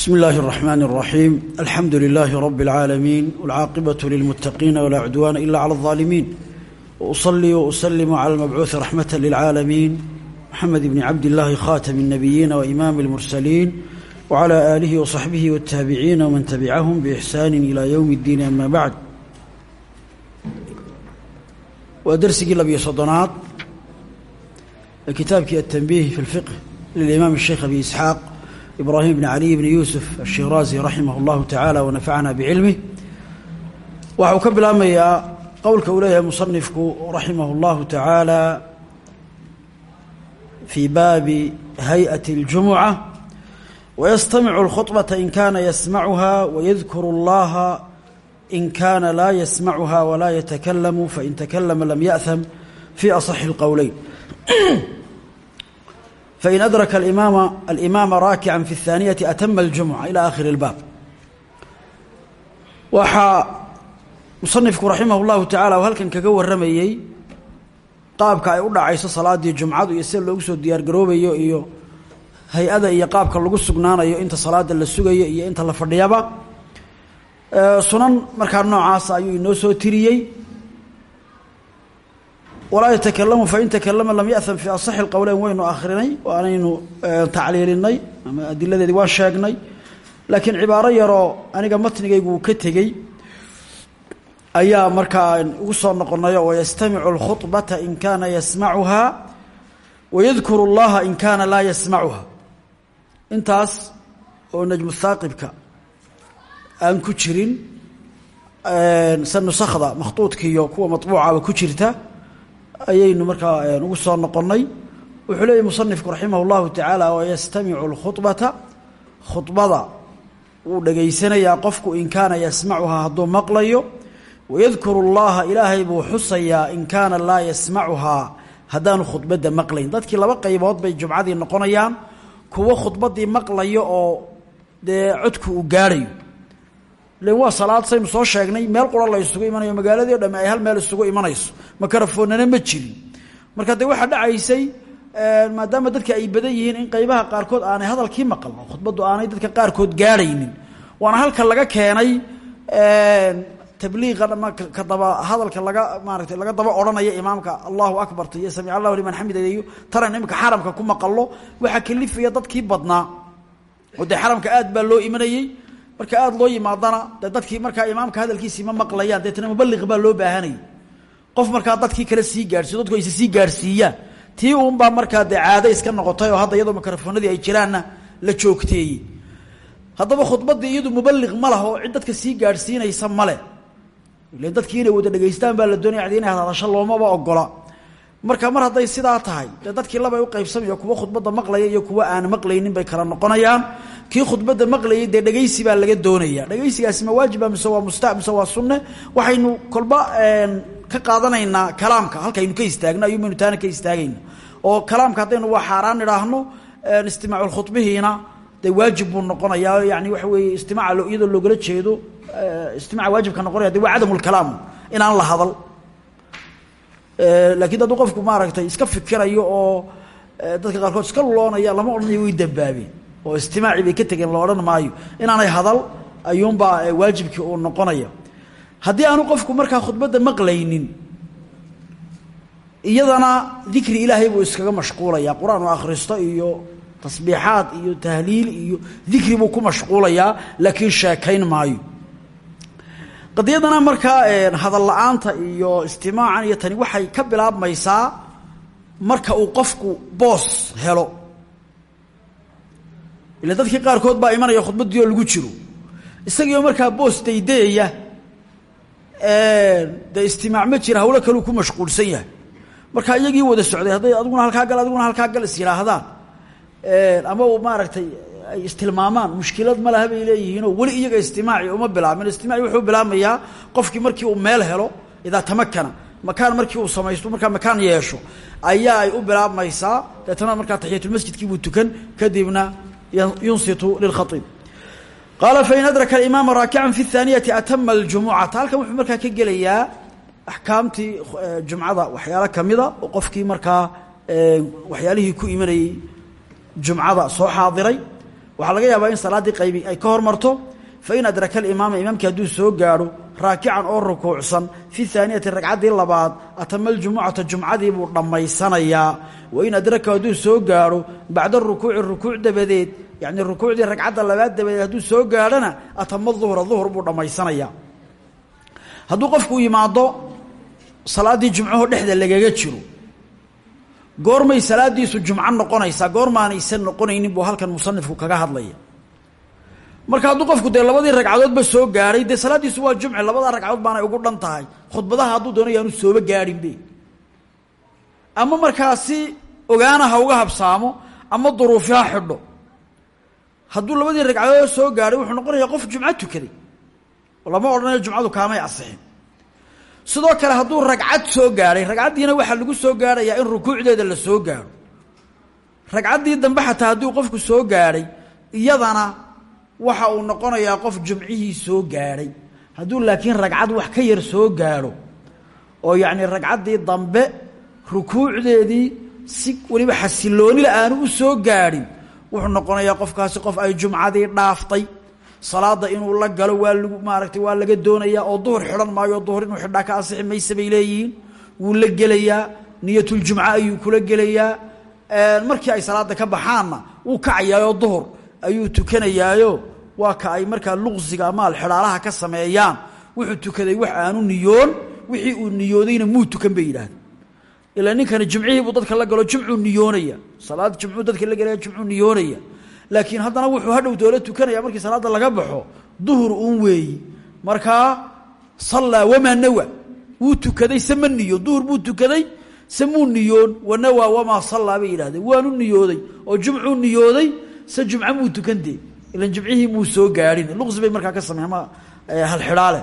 بسم الله الرحمن الرحيم الحمد لله رب العالمين والعاقبة للمتقين ولا عدوان إلا على الظالمين وأصلي وأسلم على المبعوث رحمة للعالمين محمد بن عبد الله خاتم النبيين وإمام المرسلين وعلى آله وصحبه والتابعين ومن تبعهم بإحسان إلى يوم الدين أما بعد ودرسي لبي صدنات كتابك التنبيه في الفقه للإمام الشيخ أبي إسحاق إبراهيم بن علي بن يوسف الشيرازي رحمه الله تعالى ونفعنا بعلمه waxau ka bilaabmayaa qowlka uu leeyahay musanifku raximah اllahu taعaalى fii baabi hayئaة اljumuعة wayastamicu اlkhuطbaةa in kana yasmacuha wayadkuru اllaha in kana laa yasmacuha walaa yatakalamu fain takalama lam yaأham fii aصaxi اlqowleyn fain adraka imaama alimaama raakican fi اthaaniyati atama اljumuca ila akhiri اlbaab waxaa musanifku raximah اllahu tacala uu halkan kaga warramayey qaabka ay u dhacayso salaadii jumcadu iyo sida loogu soo diyaar garoobayo iyo hay-ada iyo qaabka lagu sugnaanayo inta salaada la sugayo iyo inta la fadhiyaba sunan markaa noocaasa ayuu inoo soo tiriyey walaa yatakalamu fain takalama lam yaأham fi asaxi اlqowleyn waynu akhrinay waanaynu tacliilinay ama adiladeedii waan sheegnay laakiin cibaaro yaroo aniga matnigaygu ka tegey ayaa markaa ugu soo noqonayo wayastamicu اlkhuطbata in kana yasmacuha wayadkuru اllaha in kana laa yasmacuha intaas oo najmu haaqibka aan ku jirin sa nusakda makhtuudkiiyo kuwa maطbuucaba ku jirta ayaynu markaa eh, ugu soo noqonay wuxuu leeyay musanifku raximah llahu tacaala wayastamicu lkhubata khubada wuu dhegaysanayaa qofku in kaana yasmacuhaa hadduu maqlayo. Wayadkuru llaha ilaahay buu xusayaa in kaana laa yasmacuhaa haddaanu khudbadda maqlayn. Dadkii laba qaybood bay jumcadii noqonayaan. Kuwo khudbaddii maqlayo oo dee codku uu gaadhayo len waa salaad saynu soo sheegnay. Meel qura la isugu imanayo. Magaaladii o ay hal meel isugu imanayso. Makarafoonnana ma jirin. Marka dee waxaa dhacaysay maadaama dadka ay badan yihiin in qaybaha qaarkood aanay hadalkii maqalno khudbaddu aanay dadka qaarkood gaadhaynin waana halka laga keenay tabliiqa ka daba hadalka laga maaragtay laga daba odhanaya imaamka. Allahu akbarta iyo samic allahu liman xamida iyo taran imika ku maqallo. Waxaa kalifaya dadkii badnaa. Oo dee xaramka aad baa loo imanayey marka aada loo yimaadana dadkii markaa imaamka hadalkiisii ma maqlayaan deetna mubaliq baa loo baahanayay qof markaa dadkii kale sii gaarhsiyo dadku ayse sii gaarhsiiyaan tii uunbaa markaa dee caado iska noqotay oo hadda iyadoo mikrofoonadii ay jiraanna la joogteeyey. Haddaba khudbaddii iyadu mubaliq ma laha cid dadka sii gaadhsiinaysa male ilan dadkii inay wada dhegaystaan baa la doonaya cdi inay hadasho loomaba ogola marka mar hadday sidaa tahay dee dadkii labay u qaybsamaya kuwa khudbadda maqlaya iyo kuwa aan maqlaynin bay kala noqonayaan kii khudbadda maqlayay dee dhegaysi baa laga doonaya. Dhegaysigaasi ma waajiba mise waa musta mise waa sunne waxaynu kolba ka qaadanaynaa kalaamka. Halkaynu ka istaagno ayuumaynu taana ka istaagayna oo kalaamka haddaynu waa xaaraan idhaahno istimaaculkhudbihiina dee waajib buu noqonayaa. Yani waxa weeye istimaaca iyadoo loogala jeedo istimaaca waajibka noqonaya de waa cadamulkalaam inaan la hadal. Laakiin hadduu qofku maaragtay iska fikirayo oo dadka qaarkood iska loonaya lama odhanayo way dambaabeen oo istimaaci bay ka tegeen la odhan maayo. Inaanay hadal ayuunbaa waajibkii uu noqonaya. Haddii aanu qofku markaa khudbadda maqlaynin iyadana dikri ilaahay buu iskaga mashquulaya qur'aan akhristo iyo tasbiixaad iyo tahliil iyo dikri buu ku mashquulayaa laakiin sheekayn maayo. Qadiyadana markaa hadal la'aanta iyo istimaacan iyo tani waxay ka bilaabmaysaa marka uu qofku boos helo ila dadkii qaarkood baa imanaya khudbaddii oo lagu jiro. Isagiioo markaa boos daydayaya dee istimaac ma jira hawlo kaleu ku mashquulsan yahay. Marka iyagii wada socday hadday adiguna halkaa gal adiguna halkaa gal is yidhaahdaan ama uu maaragtay ay istilmaamaan mushkilad ma laha bay leeyihiinoo weli iyaga istimaaci uma bilaabmin. Istimaaci wuxuu bilaabmayaa qofkii markii uu meel helo idaa tamakana makaan markii uu samaysto markaa makaan yeesho ayaa ay u bilaabmaysaa. Deetana markaa taxiyatulmasjidkii buu tukan kadibna yunsitu lilkhaiib qaala fain adraka alimaama raakican fi اthaaniyati atama aljumucata halkan wuxuu markaa ka gelayaa axkaamtii jumcada waxyaalo kamida oo qofkii markaa waxyaalihii ku imanayey jumcada soo xaadiray waxaa laga yaabaa in salaaddii qaybi ay ka hormarto fain adraka alimaama imaamkii hadduu soo gaadho raakican oo rukuucsan fi haaniyati ragcaddii labaad atama aljumucata jumcadii buu dhammaysanayaa. Wain adraka hadduu soo gaadho bacda rukuuci rukuuc dabadeed yacnii rukuucdii ragcadda labaad dabadeed hadduu soo gaadhona atama duhra duhur buu dhammaysanayaa. Hadduu qofku yimaado salaaddii jumcaho dhexda lagaga jiro goormay salaadiisu jumco noqonaysaa goormaanaysan noqonaynin buu halkan musanifku kaga hadlaya marka hadduu qofku dee labadii ragcadoodba soo gaadhay dee salaaddiisu waa jumci labadaa ragcadood baanay ugu dhan tahay. Khudbadaha doono yaanu sooba gaadhinbe ama markaasi ogaana ha uga habsaamo ama duruufi xidho. Hadduu labadii ragcadood soo gaadhay wuxuu noqonayaa qof jumco tukaday lama odhanayo jumcadu kaamay asixin. Sidoo kale hadduu ragcad soo gaadhay ragcaddiina waxaa lagu soo gaadhayaa in rukuucdeeda la soo gaadho ragcaddii dambe xataa hadduu qofku soo gaadhay iyadana waxa uu noqonayaa qof jumcihii soo gaadhay hadduu laakiin ragcad wax ka yar soo gaadho oo yacnii ragcaddii dambe rukuucdeedii si weliba xasiloonila aanu u soo gaadhin wuxuu noqonayaa qofkaasi qof ay jumcadii dhaaftay. Salaada inuu la galo waa lagu maaragtay waa laga doonayaa oo duhur xidhan maayo duhur inuu xidhaa ka asixi mayse bay leeyihiin. Wuu la gelayaa niyatuljumca ayuu kula gelayaa. Markii ay salaada ka baxaanna wuu kacayaayoo duhur ayuu tukanayaayo waa ka ay markaa luqsiga ama alxidhaalaha ka sameeyaan. Wuxuu tukaday wax aanu niyoon wixii uu niyoodayna muu tukan bay yidhaahda ilaa ninkani jimcihii dadka la galo jimcuu niyoonaya. Salaad jimcuu dadka la gelaya jimcuu niyoonaya. Laakiin haddana wuxuu hadhow doola tukanaya markii salaadda laga baxo duhur uun weeyi. Markaa sallaa wamaa nawa. Wuu tukaday se ma buu tukaday se muu niyoon. Wanawaa wamaa sallaa waanu niyooday. Oo jumcuu niyooday se jumco muu tukandee ilan jimcihii muu soo gaadhin luqsi bay markaa ka sameeyan ma halxidhaale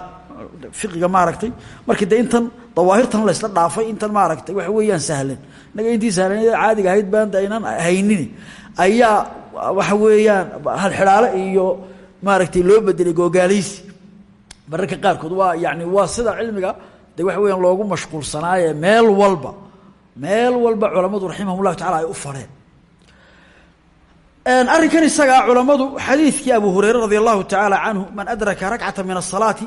fiqiga maaragtay markii de intan dawaahirtan laysla dhaafay intan maaragtay waxa weeyaan sahlan. Innaga intii sahlanada caadiga ahayd baanta aynaan haynin. Ayaa waxa weeyaan halxidhaale iyo maaragtay loo bedelay googaalaysi mararka qaarkood waa yani waa sida cilmiga de waxa weyaan loogu mashquulsanaaye meel walba. Meel walba culammadu raximahum llahu tacala ay u fareen arrinkan isagaa culammadu xadiidkii abu hureyre radi allahu tacaala canhu man adraka rakcata min asalaati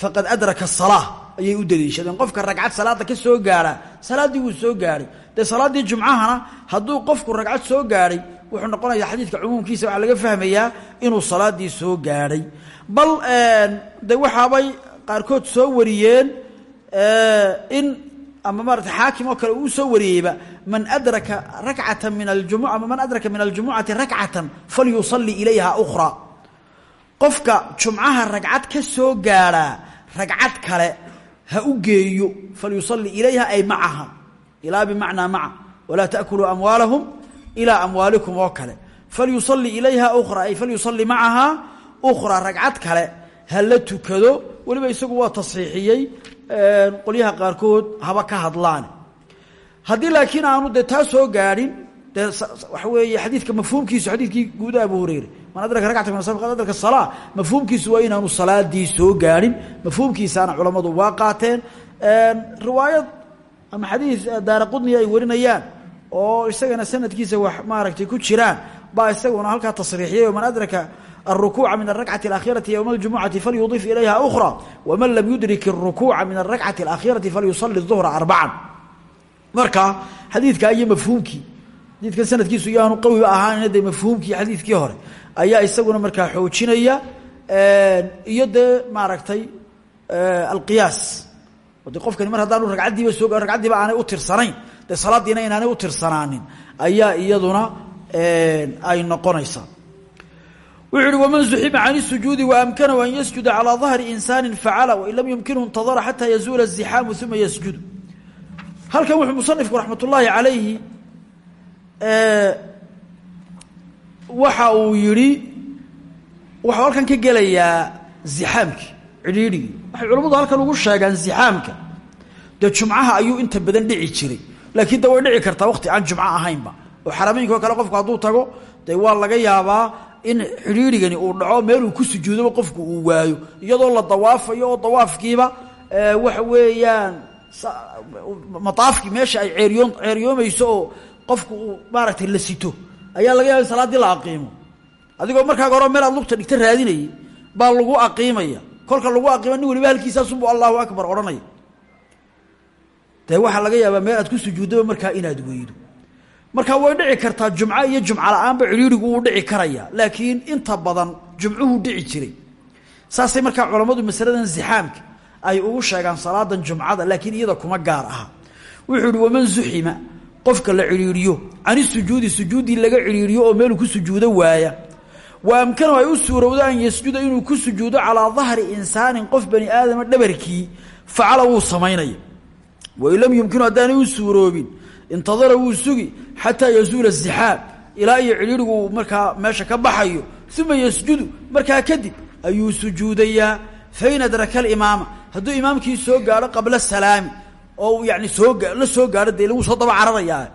faqad adraka asalaa ayay u daliishadeen. Qofka ragcad salaada ka soo gaadhaa salaaddii wuu soo gaadhay dee salaaddii jumcahana hadduu qofku ragcad soo gaadhay wuxuu noqonayaa xadiidka cumuumkiisa waxaa laga fahmayaa inuu salaadii soo gaadhay bal de waxaabay qaarkood soo wariyeen in ama maarata xaakim oo kale uu soo wariyeyba man adraka rakcata min aljumuca man adraka min aljumucati rakcatan falyusalli ilayha ukhraa qofka jumcaha ragcad ka soo gaadhaa ragcad kale ha u geeyo falyusalli ilayha ay macaha ilaa bimacnaa maca walaa taakuluu amwaalahum ilaa amwaalikum oo kale. Falyusalli ilayha ukhraa ay falyusalli macahaa ukhraa ragcad kale ha la tukado. Weliba haddii laakiin aanu dee taa soo gaadhin dee waxa weeye xadiidka mafhuumkiisu xadiidkii guuda abu hureyre man adraka ragcata min qad adraka salaa mafhuumkiisu waa inaanu salaadii soo gaadhin mafhuumkiisaana culammadu waa qaateen riwaayad ama xadiid daara qudni ay warinayaan oo isagana sanadkiisa wax maaragtay ku jiraan baa isaguna halkaa tasriixiyay man adraka الركوع من الركعة الأخيرة يوم الجمعة فليضيف إليها أخرى ومن لم يدرك الركوع من الركعة الأخيرة فليصلي الظهر أربعا marka xadiidka iyo mafhuumkii xadiidkan sanadkiisu yaanu qawi ahaan de mafhuumkii xadiidkii hore ayaa isaguna markaa xoojinaya iyo dee maaragtay alqiyaas o de qofkani mar haddaanu ragcaddiiba soo ragcaddiiba aanay u tirsanayn dee salaaddiina inaanay u tirsanaanin ayaa iyaduna ay noqonaysaa wuxuu uhi wman zuxima can الsujuudi waamkanahu an yasjuda calىa ظahri insaani facala wain lam yumkinhu اntadara xata yazuula الزixaamu uma yasjudu halkan wuxuu musanifku raxmat ullaahi calayhi waxa uu yihi waxau halkan ka gelayaa zixaamkii cidhiidhigii. Waxay culamadu halkan ugu sheegaan zixaamka. Dee jumcaha ayuu inta badan dhici jiray. Laakiin de way dhici kartaa waqti aan jumco ahaynba. Oo xarameynka oo kale qofku hadduu tago dee waa laga yaabaa in xidhiirigani uu dhaco meeluu ku sujuudoba qofku uu waayo. Iyadoo la dawaafayo oo dawaafkiiba waxa weeyaan mataafkii meesha ay ceeryoon ceeryoomayso oo qofku uu la sito. Ayaa laga yaaba in la aqiimo. Adigoo markaaga hore meel aad lugta dhigta raadinayay baa lagu aqiimaya. Kolka lagu aqiima nin waliba halkiisaasunbu allahu akbar odhanaya. Dee waxaa laga yaabaa meel aad ku sujuuddaba markaa inaad weydo. Markaa way dhici kartaa jumco iyo jumco la'aanba cidhiirigu wuu dhici karaya laakiin inta badan jumcuhu dhici jiray. Saasay markaa culammadu masaladan zixaamka ay ugu sheegaan salaadan jumcada laakiin iyada kuma gaar aha. Wuxuu ihi waman zuxima qofka la cidhiiriyo cani sujuudi sujuuddii laga cidhiiriyo oo meeluu ku sujuudo waaya. Wa amkanahu ay u suurowdo an yasjuda inuu ku sujuudo calaa dahri insaanin qof bani aadama dhabarkii facala wuu samaynaya wain lam yumkinu haddaanay u suuroobin intadara wuu sugi xataa yazuula zixaab ilaa iyo cidhiirigu markaa meesha ka baxayo uma yasjudu markaa kadib ayuu sujuudayaa. Fain adraka alimaama hadduu imaamkii soo gaadho qabla salaami oo yani soo la soo gaadho dee lagu soo daba cararayaa.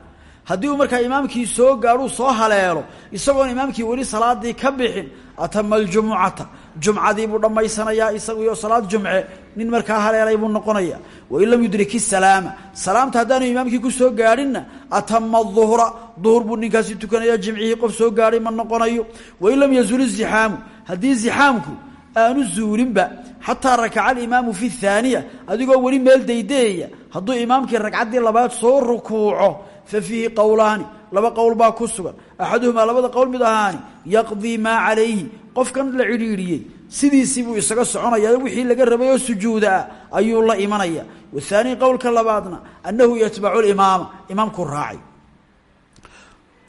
Haddii markaa imaamkii soo gaadhuu soo haleelo isagoon imaamkii weli salaadii ka bixin atama aljumucata jumcadii buu dhammaysanayaa isaguyo salaad jumce nin markaa haleelay buu noqonaya. Wain lam yudrik isalaama salaamta haddaanu imaamkii ku soo gaadhinna atama duhra duhur buu ninkaasi tukanaya jimcihii qof soo gaadhay ma noqonayo. Wain lam yazul izixaamu haddii zixaamku aanu zuulinba xataa rakaca alimaamu fi thaaniya adigoo weli meel daydeeya. Hadduu imaamkii ragcaddii labaad soo rukuuco fa fiihi qowlaani. Laba qowl baa ku sugan. Axaduhumaa labada qowl mid ahaani yaqdii maa calayhi. Qofkan la cidhiidhiyey. Sidiisii buu isaga soconaya wixii laga rabay oo sujuuda ayuu la imanaya. Wathaanii qowlka labaadna annahu yatbacu limaama imaamkuu raacay.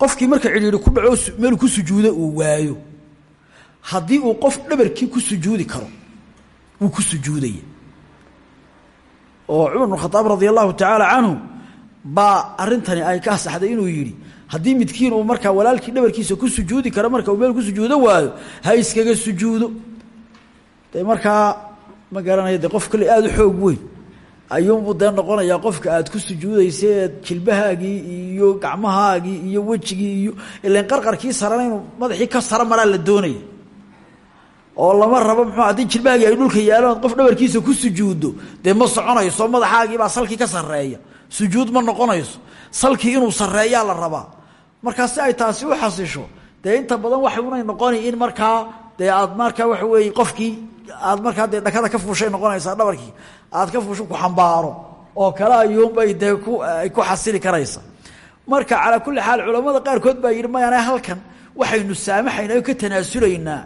Qofkii marka cidhiidhi ku dhaco meeluu ku sujuudo uu waayo haddii uu qof dhabarkii ku sujuudi karo wuu ku sujuudaya oo cumar bn khadaab radia allahu tacaala canhu baa arintani ay ka asaxday inuu yidhi haddii midkiin uu markaa walaalkii dhabarkiisa ku sujuudi karo marka uu meel ku sujuudo waayo ha iskaga sujuudo. De markaa ma garanaya qof kale aada u xoog weyn. Ayuunbuu dee noqonayaa qofka aad ku sujuudaysa eed jilbahaagii iyo gacmahaagii iyo wejigii iyo ilan qarqarkii sarana inuu madaxii ka sara maraa la doonaya oo lama rabo muxuu haddii jilbahaagii ay dhulka yaalaan qof dhabarkiisa ku sujuuddo dee ma soconayso madaxaagiibaa salkii ka sarreeya. Sujuud ma noqonayso. Salkii inuu sarreeyaa la rabaa. Markaa ay taasi u xasisho. Dee inta badan waxay unay noqoni in markaa dee aad markaa waxa weeye qofkii aad markaa dee dhakada ka fuushay noqonaysaa dhabarkii. Aad ka fuusho ku xambaaro. Oo kale ayuunbay dee ku ay ku xasili karaysa marka calaa kulli xaal culamada qaarkood baa yidhi mayane halkan waxaynu saamaxaynaa ka tanaasulaynaa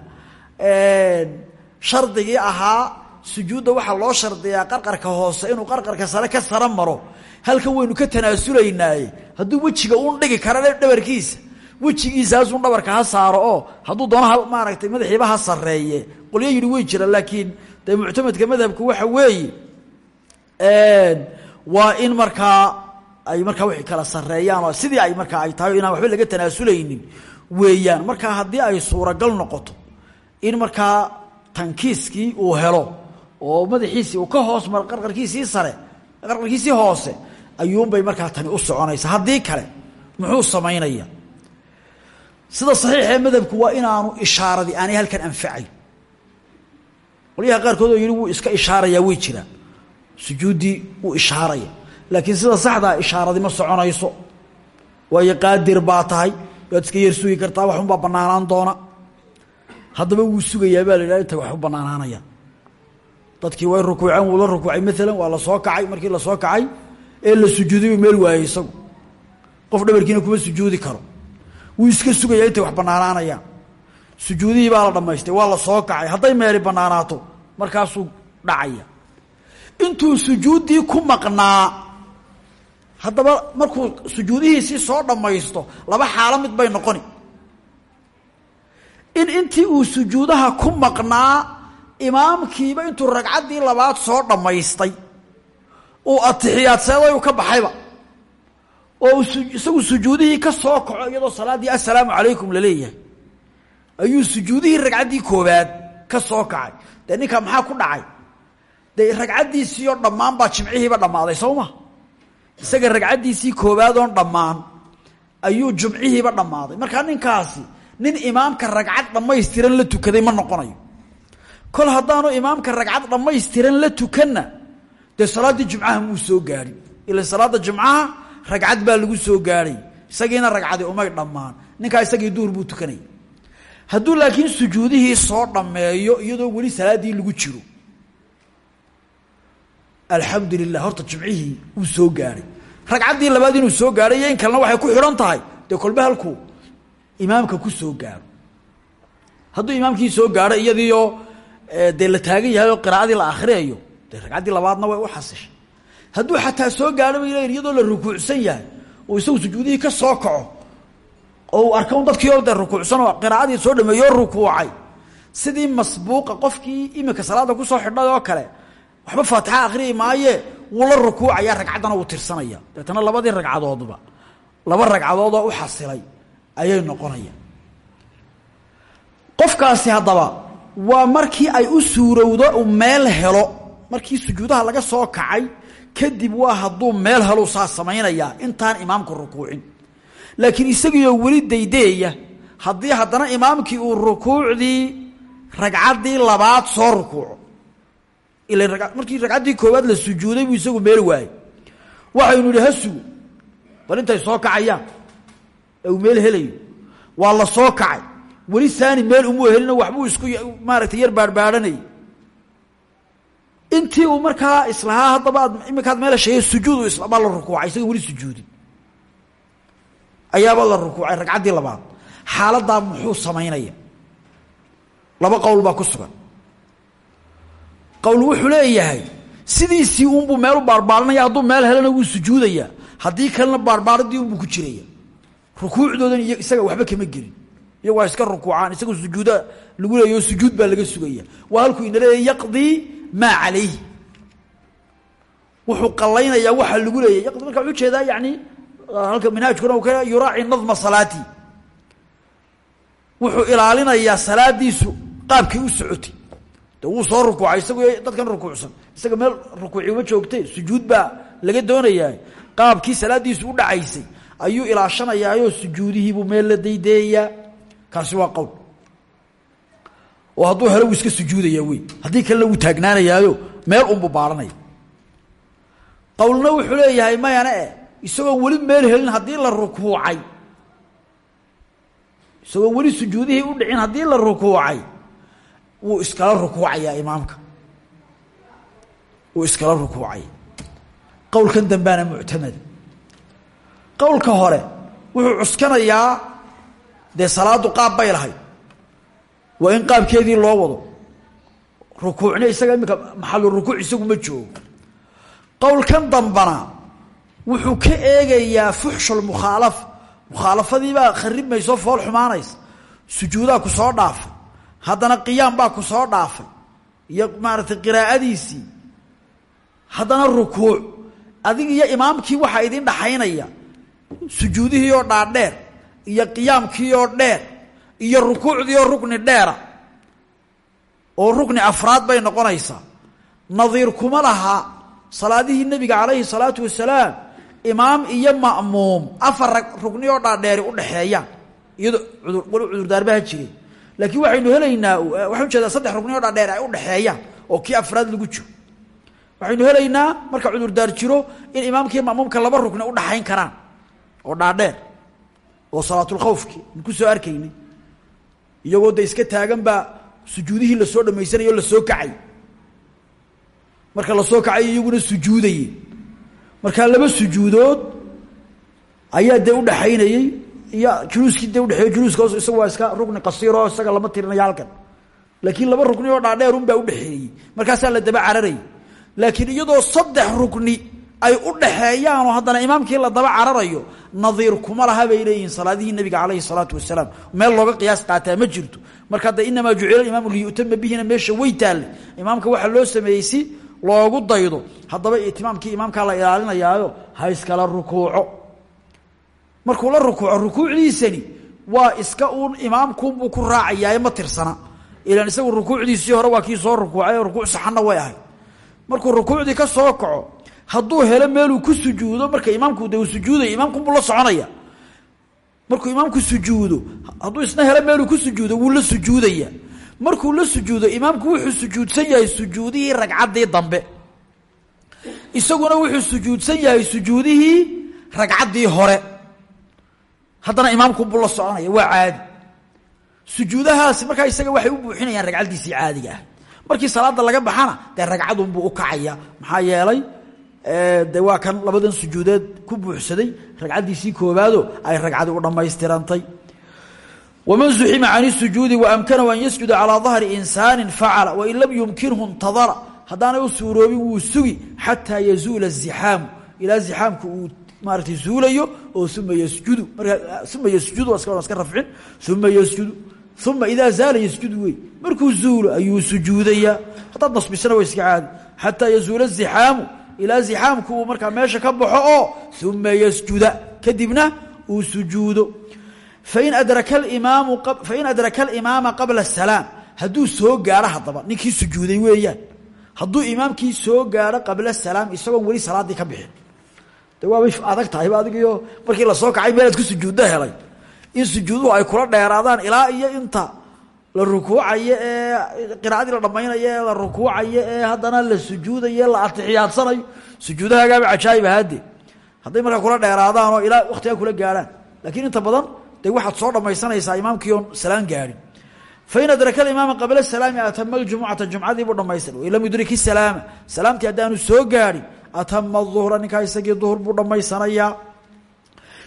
shardigii ahaa sujuudda waxaa loo shardiyaa qarqarka hoose inuu qarqarka sare ka sara maro. Halkan waynu ka tanaasulaynaaye hadduu wejiga un dhigi kara dhabarkiisa wejigiisaasun dhabarka ha saaro oo hadduu doono ha maaragtay madaxiiba ha sareeye qolyo yidhi way jira laakiin dee muctamadka madhabku waxa weeye waa in markaa ay markaa wixii kala sareeyaan oo sidii ay markaa ay tahay inaan waxba laga tanaasulaynin weeyaan. Markaa haddii ay suuragal noqoto in markaa tankiiskii uu helo oo madaxiisii uu ka hoos maro qarqarkiisii sare qarqarkiisii hoose ayuunbay markaa tani u soconaysa haddii kale muxuu samaynaya sida saxiixee madhabku waa inaanu ishaaradii aanay halkan anfacayn. Qolyaha qaarkood oo yidhi wuu iska ishaarayaa way jiraan sujuuddii wuu ishaaraya. Laakiin sida saxdaa ishaaradii ma soconayso. Waayo qaadir baa tahay. Waad kartaa waxunbaa banaanaan doona haddaba wuu sugayaa baa la yidhaha intay wax u banaanaanayaan dadkii way rukuuceen wuu la rukuucay maalan waa la soo kacay markii la soo kacay ee la sujuuday meel waayey isagu. Qof dhabarkiina kuma sujuudi karo. Wuu iska sugayaa intay wax banaanaanayaan sujuudihii baa la dhamaystay waa la soo kacay hadday meeli banaanaato markaasuu dhacaya. Intuu sujuuddii ku maqnaa haddaba markuu sujuudihiisii soo dhammaysto laba xaalo mid bay noqoni in intii uu sujuudaha ku maqnaa imaamkiiba intuu ragcaddii labaad soo dhammaystay uu atixiyaadseeday uu ka baxayba oo isagu sujuudihii ka soo kaco iyadoo salaaddii assalaamu calaykum la leeyahay ayuu sujuudihii ragcaddii koobaad ka soo kacay. Dee ninkaa maxaa ku dhacay? Dee ragcaddiisiioo dhammaan baa jimcihiiba dhammaaday soo ma? Isaga ragcaddiisii koobaad oon dhammaan ayuu jumcihiiba dhammaaday markaa ninkaasi nin imaamka ragcad dhammaystiran la tukaday ma noqonayo. Kol haddaanu imaamka ragcad dhammaystiran la tukanna dee salaaddii jumcaha muu soo gaadhin ila salaadda jumcaha ragcad baa lagu soo gaadhay isagiina ragcadi umay dhammaan. Ninkaa isagii duhur buu tukanayay hadduu laakiin sujuudihii soo dhammeeyo iyadoo weli salaaddii lagu jiro. Alxamdu horta jimcihii wuu soo gaadhay ragcaddii labaad inuu soo gaadhay in kalena waxay ku xidhan tahay. Dee kolba halkuu imaamka ku soo gaadho hadduu imaamkii soo gaadho iyadiioo dee la taagan yahay oo qiraa'adii la akhriyayo dee ragcaddii labaadna way u xasishay. Hadduu xataa soo leeyihiin iyadoo la rukuucsan yahay oo isagu sujuudihii ka soo kaco oo uu dadkii oo dee rukuucsan oo qiraa'adii soo dhameeyoo rukuucay sidii masbuuqa qofkii iminka salaada ku soo xidhay oo kale waxba faatixa akhriyi maaye wuu la rukuucaya ragcaddana tirsanaya. Deetana labadii ragcadoodba laba ragcadoodoo u xasilay ayay noqonayaan. Qofkaasi haddaba waa markii ay u suurowdo u meel helo markii sujuudaha laga soo kacay kadib waa hadduu meel helou saa samaynayaa intaan imaamku rukuucin. Laakiin isagiioo weli daydeeya haddii haddana imaamkii uu rukuucdii ragcaddii labaad soo rukuuco. Ila markii ragcaddii koowaad la sujuuday buu isagu meel waayey waxaynu idhi ha sugo. Bal intay soo kacayaan uu meel helayo waa la soo kacay. Weli saani meel umuu helino waxbuu isku maaragtay yar baarhbaadhanayay intii uu markaa islahaa haddaba aad iminkaad meel hesheeye sujuudu islabaa la rukuucay isaga weli sujuudin. Ayaaba la rukuucay ragcaddii labaad. Xaaladdaa muxuu samaynaya laba qowl baa ku sugan. Qowl wuxuu leeyahay sidiisii unbuu meel u baarbaaranaya meel helana wuu sujuudayaa. Haddii kalena baarbaaradii unbuu ku jiraya rukuucdoodan iyo isaga waxba kama gelin. Iyagu waa iska rukuucaan isaga sujuuda lagu leeyaho sujuud baa laga sugaya. Waa halkuu ina leeyahy yaqdii maa wuxuu qallaynayaa waxa lagu leeyahy yaqdi marka wuxuu jeedaa yani halka minhaajkuna ka yuraaci nadma salaati. Wuxuu ilaalinayaa salaadiisu qaabkii u socotay. De soo rukuucay isagu dadkan rukuucsan. Isaga meel rukuuci uma joogte sujuud baa laga doonayaa. Qaabkii salaadiisu u dhacaysay ayuu ilaashanayaayo sujuudihiibuu meel la daydeeyaa. Kaasi waa qowl. Oo hadduu helo wuu iska sujuudaya wey haddii kalena wuu taagnaanayaayo meel unbuu baaranaya qowlna wuxuu leeyahay mayana e isagoon weli meel helin haddii la rukuucay. Isagoon weli sujuudihii u dhicin haddii la rukuucay wuu iskala rukuucayaa imaamka. Wuu iskala rukuucaya qowlkan dambaana muctamada qowlka hore wuxuu cuskanayaa dee salaadu qaab bay lahayd. Waa in qaabkeedii loo wado. Rukuucna isaga iminka maxalu rukuuc isagu ma joogo. Qowlkan dambana wuxuu ka eegayaa fuxshul mukhaalaf mukhaalafadiibaa kharibmayso fool xumaanaysa. Sujuudaa ku soo dhaafay. Haddana qiyaam baa ku soo dhaafay. Iyo maaragtay qiraa'adiisii. Haddana rukuuc. Adig iyo imaamkii waxaa idin dhaxaynaya sujuudihii oo dhaadheer iyo qiyaamkii oo dheer iyo rukuucdii oo rukni dheera oo rukni afraad bay noqonaysaa. Nadiir kuma laha salaadihii nebiga calayhi salaatu wasalaam imaam iyo ma'muum afar rugni oo dhaadheeri udhexeeyaan iyadoo wali cudurdaarbaha jire laakiin waxaynu helaynaa waxaan u jeedaa saddex rugni oo dhaadheer ay udhexeeyaan oo kii afraad lagu jiro. Waxaynu helaynaa marka cudurdaar jiro in imaamka iyo ma'muumka laba rugni udhaxayn karaan oo dhaadheer oo salaatulkhawfki an ku soo arkaynay. Iyagoo de iska taagan baa sujuudihii la soo dhamaysanay o la soo kacay. Marka la soo kacay iyaguna sujuudayey markaa laba sujuudood ayaa dee udhaxaynayey iyo juluuskii dee udhexeeyo juluuska hoos isaga waa iska rukni qasiiro isaga lama tirinayo halkan. Laakiin laba rukni oo dhaadheer un baa udhexeeyey markaasaa la daba cararayay. Laakiin iyadoo saddex rukni ay u dhaxeeyaanoo haddana imaamkii la daba cararayo nadiir kuma laha bay leeyihiin salaadihii nabiga calayhi salaatu wasalaam. Meel looga qiyaas qaataa ma jirto. Marka hadda inamaa jucila imaamu liyutama bihina meesha way taalle imaamka waxaa loo sameeyey si loogu daydo. Haddaba itimaamkii imaamkaa la ilaalinayaayo ha iskala rukuuco. Markuu la rukuuco rukuucdiisani waa iska uun imaamkunbuu ku raacayaaye ma tirsana. Ilaan isagu rukuucdiisii hore waa kii soo rukuucay rukuuc saxanna way ahayd. Markuu rukuucdii ka soo kaco hadduu helo meeluu ku sujuudo marka imaamku de uu sujuudaya imaamkunbuu la soconaya. Markuu imaamku sujuudo hadduu isna helo meeluu ku sujuudo wuu la sujuudaya. Markuu la sujuudo imaamku wuxuu sujuudsan yahay sujuudihii ragcaddii dambe. Isaguna wuxuu sujuudsan yahay sujuudihii ragcaddii hore. Haddana imaamkunbuu la soconaya waa caadi. Sujuudahaasi markaa isaga waxay u buuxinayaan ragcaddiisii caadiga ah. Markii salaada laga baxana dee ragcadunbuu u kacaya. Maxaa yeelay de waa kan labadan sujuudeed ku buuxsaday ragcaddiisii koobaado ay ragcadi u dhammaystirantay. Waman zuxima can sujuudi waamkanahu an yasjuda calaa dahri insaanin facala wain lam yumkinhu intadara. Haddaanay u suuroobin wuu sugi xataa yazuula zixaamu. Ilaa zixaamku uu maaratay zuulayo oo uma yasjudu. Markaa uma yasjudu iska rafcin. Uma yasjudu uma idaa zaala yasjudu wey. Markuu zuulo ayuu sujuudayaa. Haddaad nasbisana waa iska caadi. Xataa yazuula zixaamu ilaa zixaamku uu markaa meesha ka baxo oo uma yasjuda. Kadibna uu sujuudo. Fain adraka alimaama qabla asalaam hadduu soo gaaro haddaba ninkii sujuuday weeyaan. Hadduu imaamkii soo gaaro qabla salaam isagoon weli salaaddii ka bixin. De waabay adag tahayba adigiyo markii la soo kacay meelaad ku sujuuddo helay. In sujuuduhu ay kula dheeraadaan ilaa iyo inta la rukuucayo ee qiraacadii la dhammaynayo ee la rukuucayo ee haddana la sujuudayo la atixiyaadsanayo. Sujuudahagaaba cajaayib ahaade hadday markaa kula dheeraadaanoo ilaa waktigaa kula gaarhaan laakiin inta badan de waxaad soo dhammaysanaysaa imaamkii oon salaan gaadhin fain adraka qabla salaami atama ljumucata jumcadii buu dhamaystir wain lam yudrik isalaama salaamtii haddaanu soo gaadhin atama duhra ninkaa isagii duhur buu dhammaysanayaa.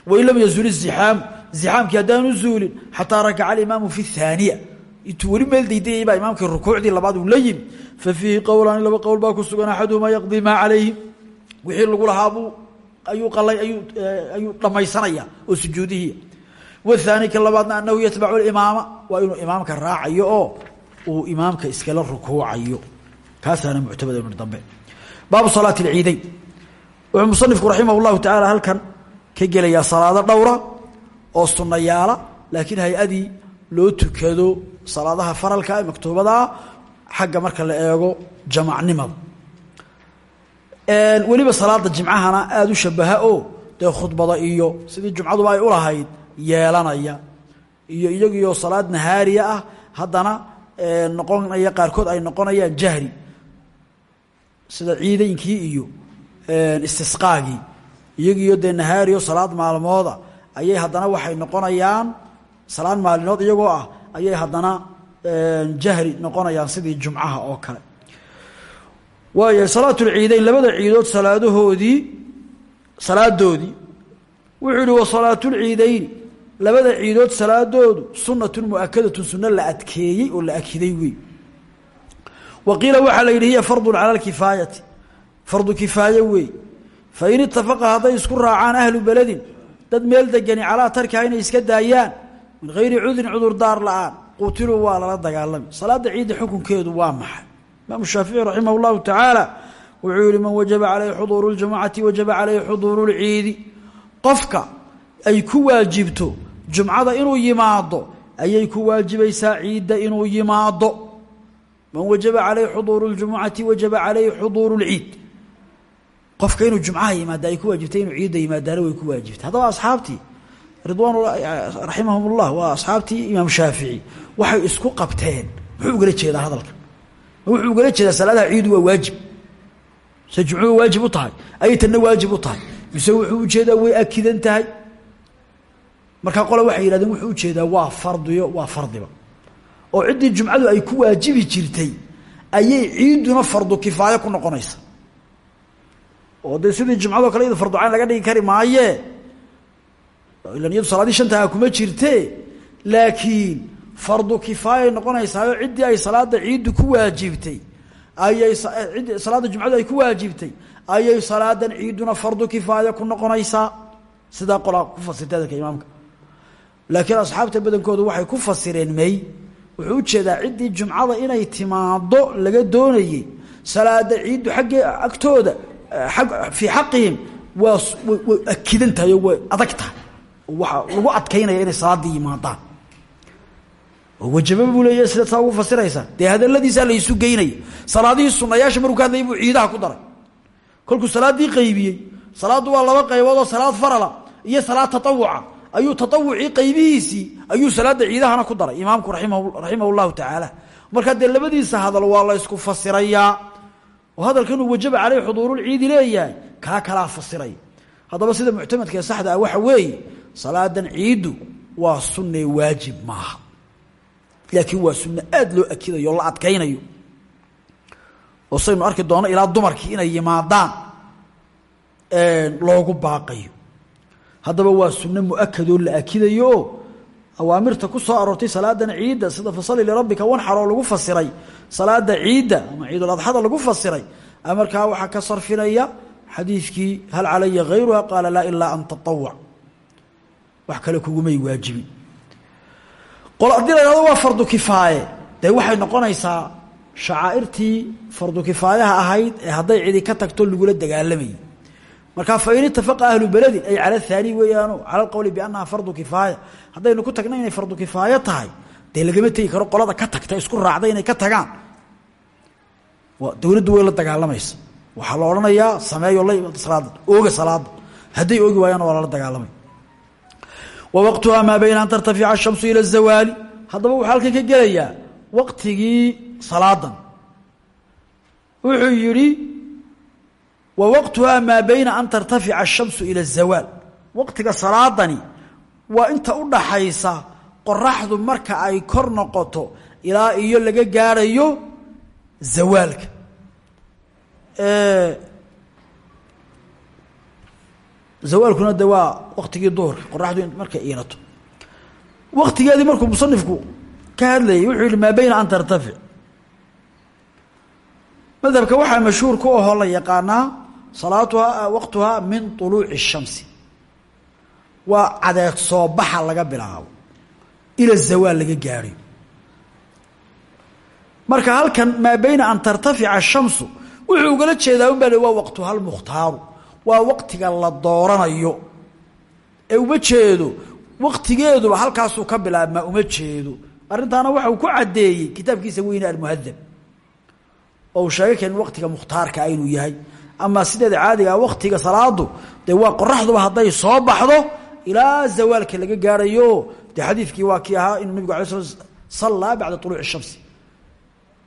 Wain lam yazul izixaamu zixaamkii haddaanu zuulin xataa rakaca alimaamu fi اhaaniya intuu weli meel daydayay baa imaamkii labaad uu la yimi fa fiihi qowlaani laba qowl baa ku sugan axaduhumaa yaqdii maa calayhi wixii lagu lahaabuu ayuu qalay ayuu ayuu dhammaysanaya oo sujuudihii wthaani ka labaadna anahu yatbacu imaama waa inuu imaamka raacayo oo uu imaamka iskala rukuucayo. Kaasaana muctamada inu dambe. Baabu salaati اlciideyn wuxuu musanifku raximah اllahu tacaala halkan ka gelayaa salaado dhowra oo sunayaala laakiin hay'adii loo tukado salaadaha faralka ee maktuubadaa xagga marka la eego jamacnimada weliba salaada jimcahana aada u shabaha oo dee khudbada iyo sidii jumcaduba ay ulahayd yeelanaya. Iyo iyagiioo salaad nahaariya ah haddana noqonaya qaarkood ay noqonayaan jahri sida ciideynkii iyo istisqaagii iyagiiyo dee nahaariyo salaad maalmooda ayay haddana waxay noqonayaan salaad maalinood iyagoo ah ayay haddana jahri noqonayaan sidii jumcaha oo kale. Waaya salaatulciideyn labada ciidood salaadahoodii salaadoodii wuxuu yihi wa salaatulciideyni labada ciidood salaadoodu sunatun muakadatun sunno la adkeeyey oo la akiday wey wa qiila waxaa la yidhi hiya fardun cala alkifaayati fardu kifaaye wey fain itafaqa hadday isku raacaan ahlu beledin dad meel degani calaa tarkiha inay iska daayaan min hayri cudrin cudurdaar la-aan qutiluu waa lala dagaalami salaada ciidda xukunkeedu waa maxay imaamu shaafici raximah اllahu tacaala wuxuu yihi man wajaba caleyhi xuduuru اljumucati wajaba caleyhi xuduuru اlciidi qofka ay ku waajibto jumcada inuu yimaado ayay ku waajibaysaa ciidda inuu yimaado man wajaba caleyhi xuduuru اljumucati wajaba caleyhi xuduuru اlciid qofka inuu jumcaha yimaada ay ku waajibtay inuu ciidda yimaadaana way ku waajibtay haddaba asxaabtii ridwaan raximahum ullah waa asxaabtii imaam shaafici. Waxay isku qabteen. Muxuu ugala jeedaa hadalka wuxuu ugala jeedaa salaadaha ciidu waa waajib? Se jumcuhu waajib u tahay? Ayay tanna waajib u tahay? Mise wuxuu u jeedaa way akidan tahay? Markaa qole waxay yihahdeen wuxuu u jeedaa waa fardiyo waa fardiba. Oo ciddii jumcadu ay ku waajibi jirtay ayay ciiduna fardu kifaayo ku noqonaysa. Oo dee sidii jumcadoo kale iyada farducayn ilan iyadu salaadii shantaha kuma jirte laakiin fardu kifaayay noqonaysaayo ciddii ay salaada ciiddu ku waajibtay ayay id salaadda jumcadu ay ku waajibtay ayay salaadan ciiduna fardu kifaaya ku noqonaysaa. Sidaa qolaa ku fasirtay hadalka imaamka. Laakiin asxaabta badankoodu waxay ku fasireen may wuxuu u jeedaa ciddii jumcada inay timaado laga doonayey salaada ciiddu xaggee agtooda fii xaqihim waa way akidan tahay oo way adag tahay waa lagu adkaynaya inay salaaddii yimaadaan. Oo wajaba buu leeya sida saa ugu fasiraysaa dee la isu geynaya salaadihii sunayaasha markuu buu ciidaha ku daray. Kolkuu salaaddii qaybiyey salaaddu waa laba qaybood oo salaad farala iyo salaad tatawuca. Ayuu tatawucii qaybihiisii ayuu salaada ciidahana ku daray imaamku raima raximah llahu tacaala hadal waa la ysku fasirayaa oo hadalkanuu wajaba caleyh xuduurulciidi leeyahay kaa kalaa fasiray. Haddaba sida muctamadka ee saxda ah waxa weeye salaadan ciiddu waa sunne waajib maaha. Laakiin waa sunno aada loo akidayo la adkaynayo. Oo saynu arki doono ilaa dumarkii inay yimaadaan loogu baaqayo. Haddaba waa sunno muakadoo la akidayo awaamirta ku soo aroortay salaadan ciidda sida fasali lirabbika wanxar oo lagu fasiray. Salaada ciidda ama ciiduladxada lagu fasiray. Markaa waxaa ka sarfinaya xadiidkii hal calaya hayruha qaala laa ilaa an taطawac wax kale kugumay waajibin qol haddii la ihahdo waa fardu kifaaye. Dee waxay noqonaysaa shacaa'irtii fardu kifaayaha ahayd ee hadday cidi ka tagto lagula dagaalamayay markaa fain itafaqa ahlu beledin ay cala haani weeyaano cala alqowli biannaha fardu kifaaya haddaynu ku tagna inay fardu kifaayo tahay dee lagama tegi karo qolada ka tagta isku raacda inay ka tagaan. Dowladdu way la dagaalamaysa waxaa la odhanayaa sameeyo la salaada ooga salaada hadday oogi waayaan waa lala dagaalamay wa waqtuhaa maa bayna an tartafica ashamsu ila azawaali haddaba wuxuu halkan ka gelayaa waqtigii salaadan wuxuu yidhi wa waqtuhaa maa bayna an tartafica ashamsu ila azawaal waqtiga salaadani waa inta u dhaxaysa qoraxdu marka ay kor noqoto ilaa iyo laga gaarayo zawaalka zawaalkuna de waa waktigii duhurka qoraxdu markay iinato waktigeedii markuu musanifku ka hadlayay wuxuu yihi maa bayna an tartafic madhabka waxaa mashhuur ku ahoo la yaqaanaa salaatuhaa waqtuhaa min طuluuci الshamsi waa cadeed soo baxa laga bilaabo ila zawaal laga gaadhay marka halkan maa bayna an tartafica الshamsu wuxuu ugala jeedaa un baa waa waqtuha lmukhtaaru waa waqtiga la dooranayo. Ee uma jeedo waqtigeeduba halkaasuu ka bilaabmaa uma jeedo. Arrintaana waxa uu ku caddeeyey kitaabkiisa weyne almuhadab oo sheegay kan waqtiga mukhtaarka ah inuu yahay. Ama sideeda caadiga ah waqtiga salaadu dee waa qoraxduba hadday soo baxdo ilaa zawaalka laga gaarayo. Dee xadiidkii waa kii ahaa inuu nabigu alay sl sallaa bacda shamsi.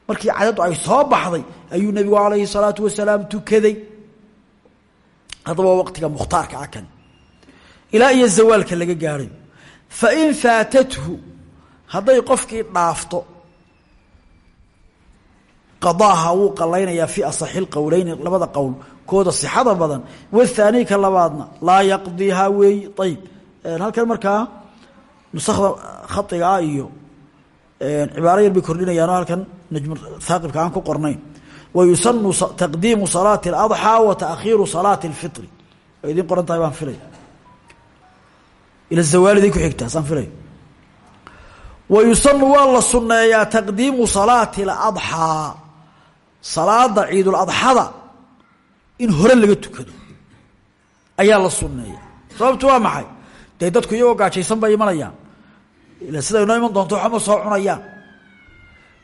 Markii cadadu ay soo baxday ayuu nebigu alayhi salaatu wasalaam tukaday haddaba waqtiga mukhtaarka ah kan. Ilaa iyo zawaalka laga gaarayo fain faatathu hadday qofkii dhaafto qadaaha wuu qalaynayaa fi asaxi lqowleyni labada qowl kooda sixada badan. Wathaani ka labaadna laa yaqdihaa weeyi ayib halkan markaa nusakda khaiga ah iyo cibaaro yar bay kordhinayaano halkan najmu haaqibka aan ku qornayn wayusanu taqdiimu salaati اladxaa wa taakhiiru salaati اlfiri way idiin qoran tahay baan filaya ila zawaaliday ku xigtaa saan filaya wayusanu waa la sunneeyaa taqdiimu salaati اladxaa salaada ciiduladxada in hore laga tukado ayaa la sunneeya sababtu waa maxay dee dadku iyagoo gaajaysan bay imanayaan ila siday noo iman doonto waxba ma soo cunayaan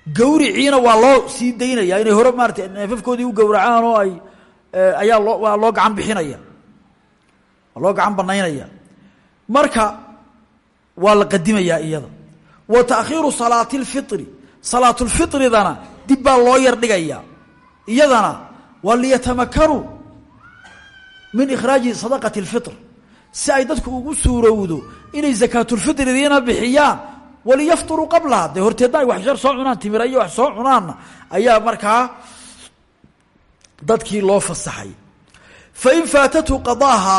gawriciina waa loo sii daynaya inay hore maarata neefafkoodii u gowracaan oo ay ayaa loo waa loo gacan bixinaya. Loo gacan banaynaya marka waa la qadimayaa iyada. Wa taakhiiru salaati اlfiri salaatulfiridana dib baa loo yar dhigaya iyadana waa liyatamakanuu min ikhraaji sadaqati اlfir si ay dadku ugu suurowdo inay zakaatulfiridiina bixiyaan waliyafturuu qablaha dee horteedna ay wax yar soo cunaan timira iyo wax soo cunaanna ayaa markaa dadkii loo fasaxay. Fain faatathu qadaaha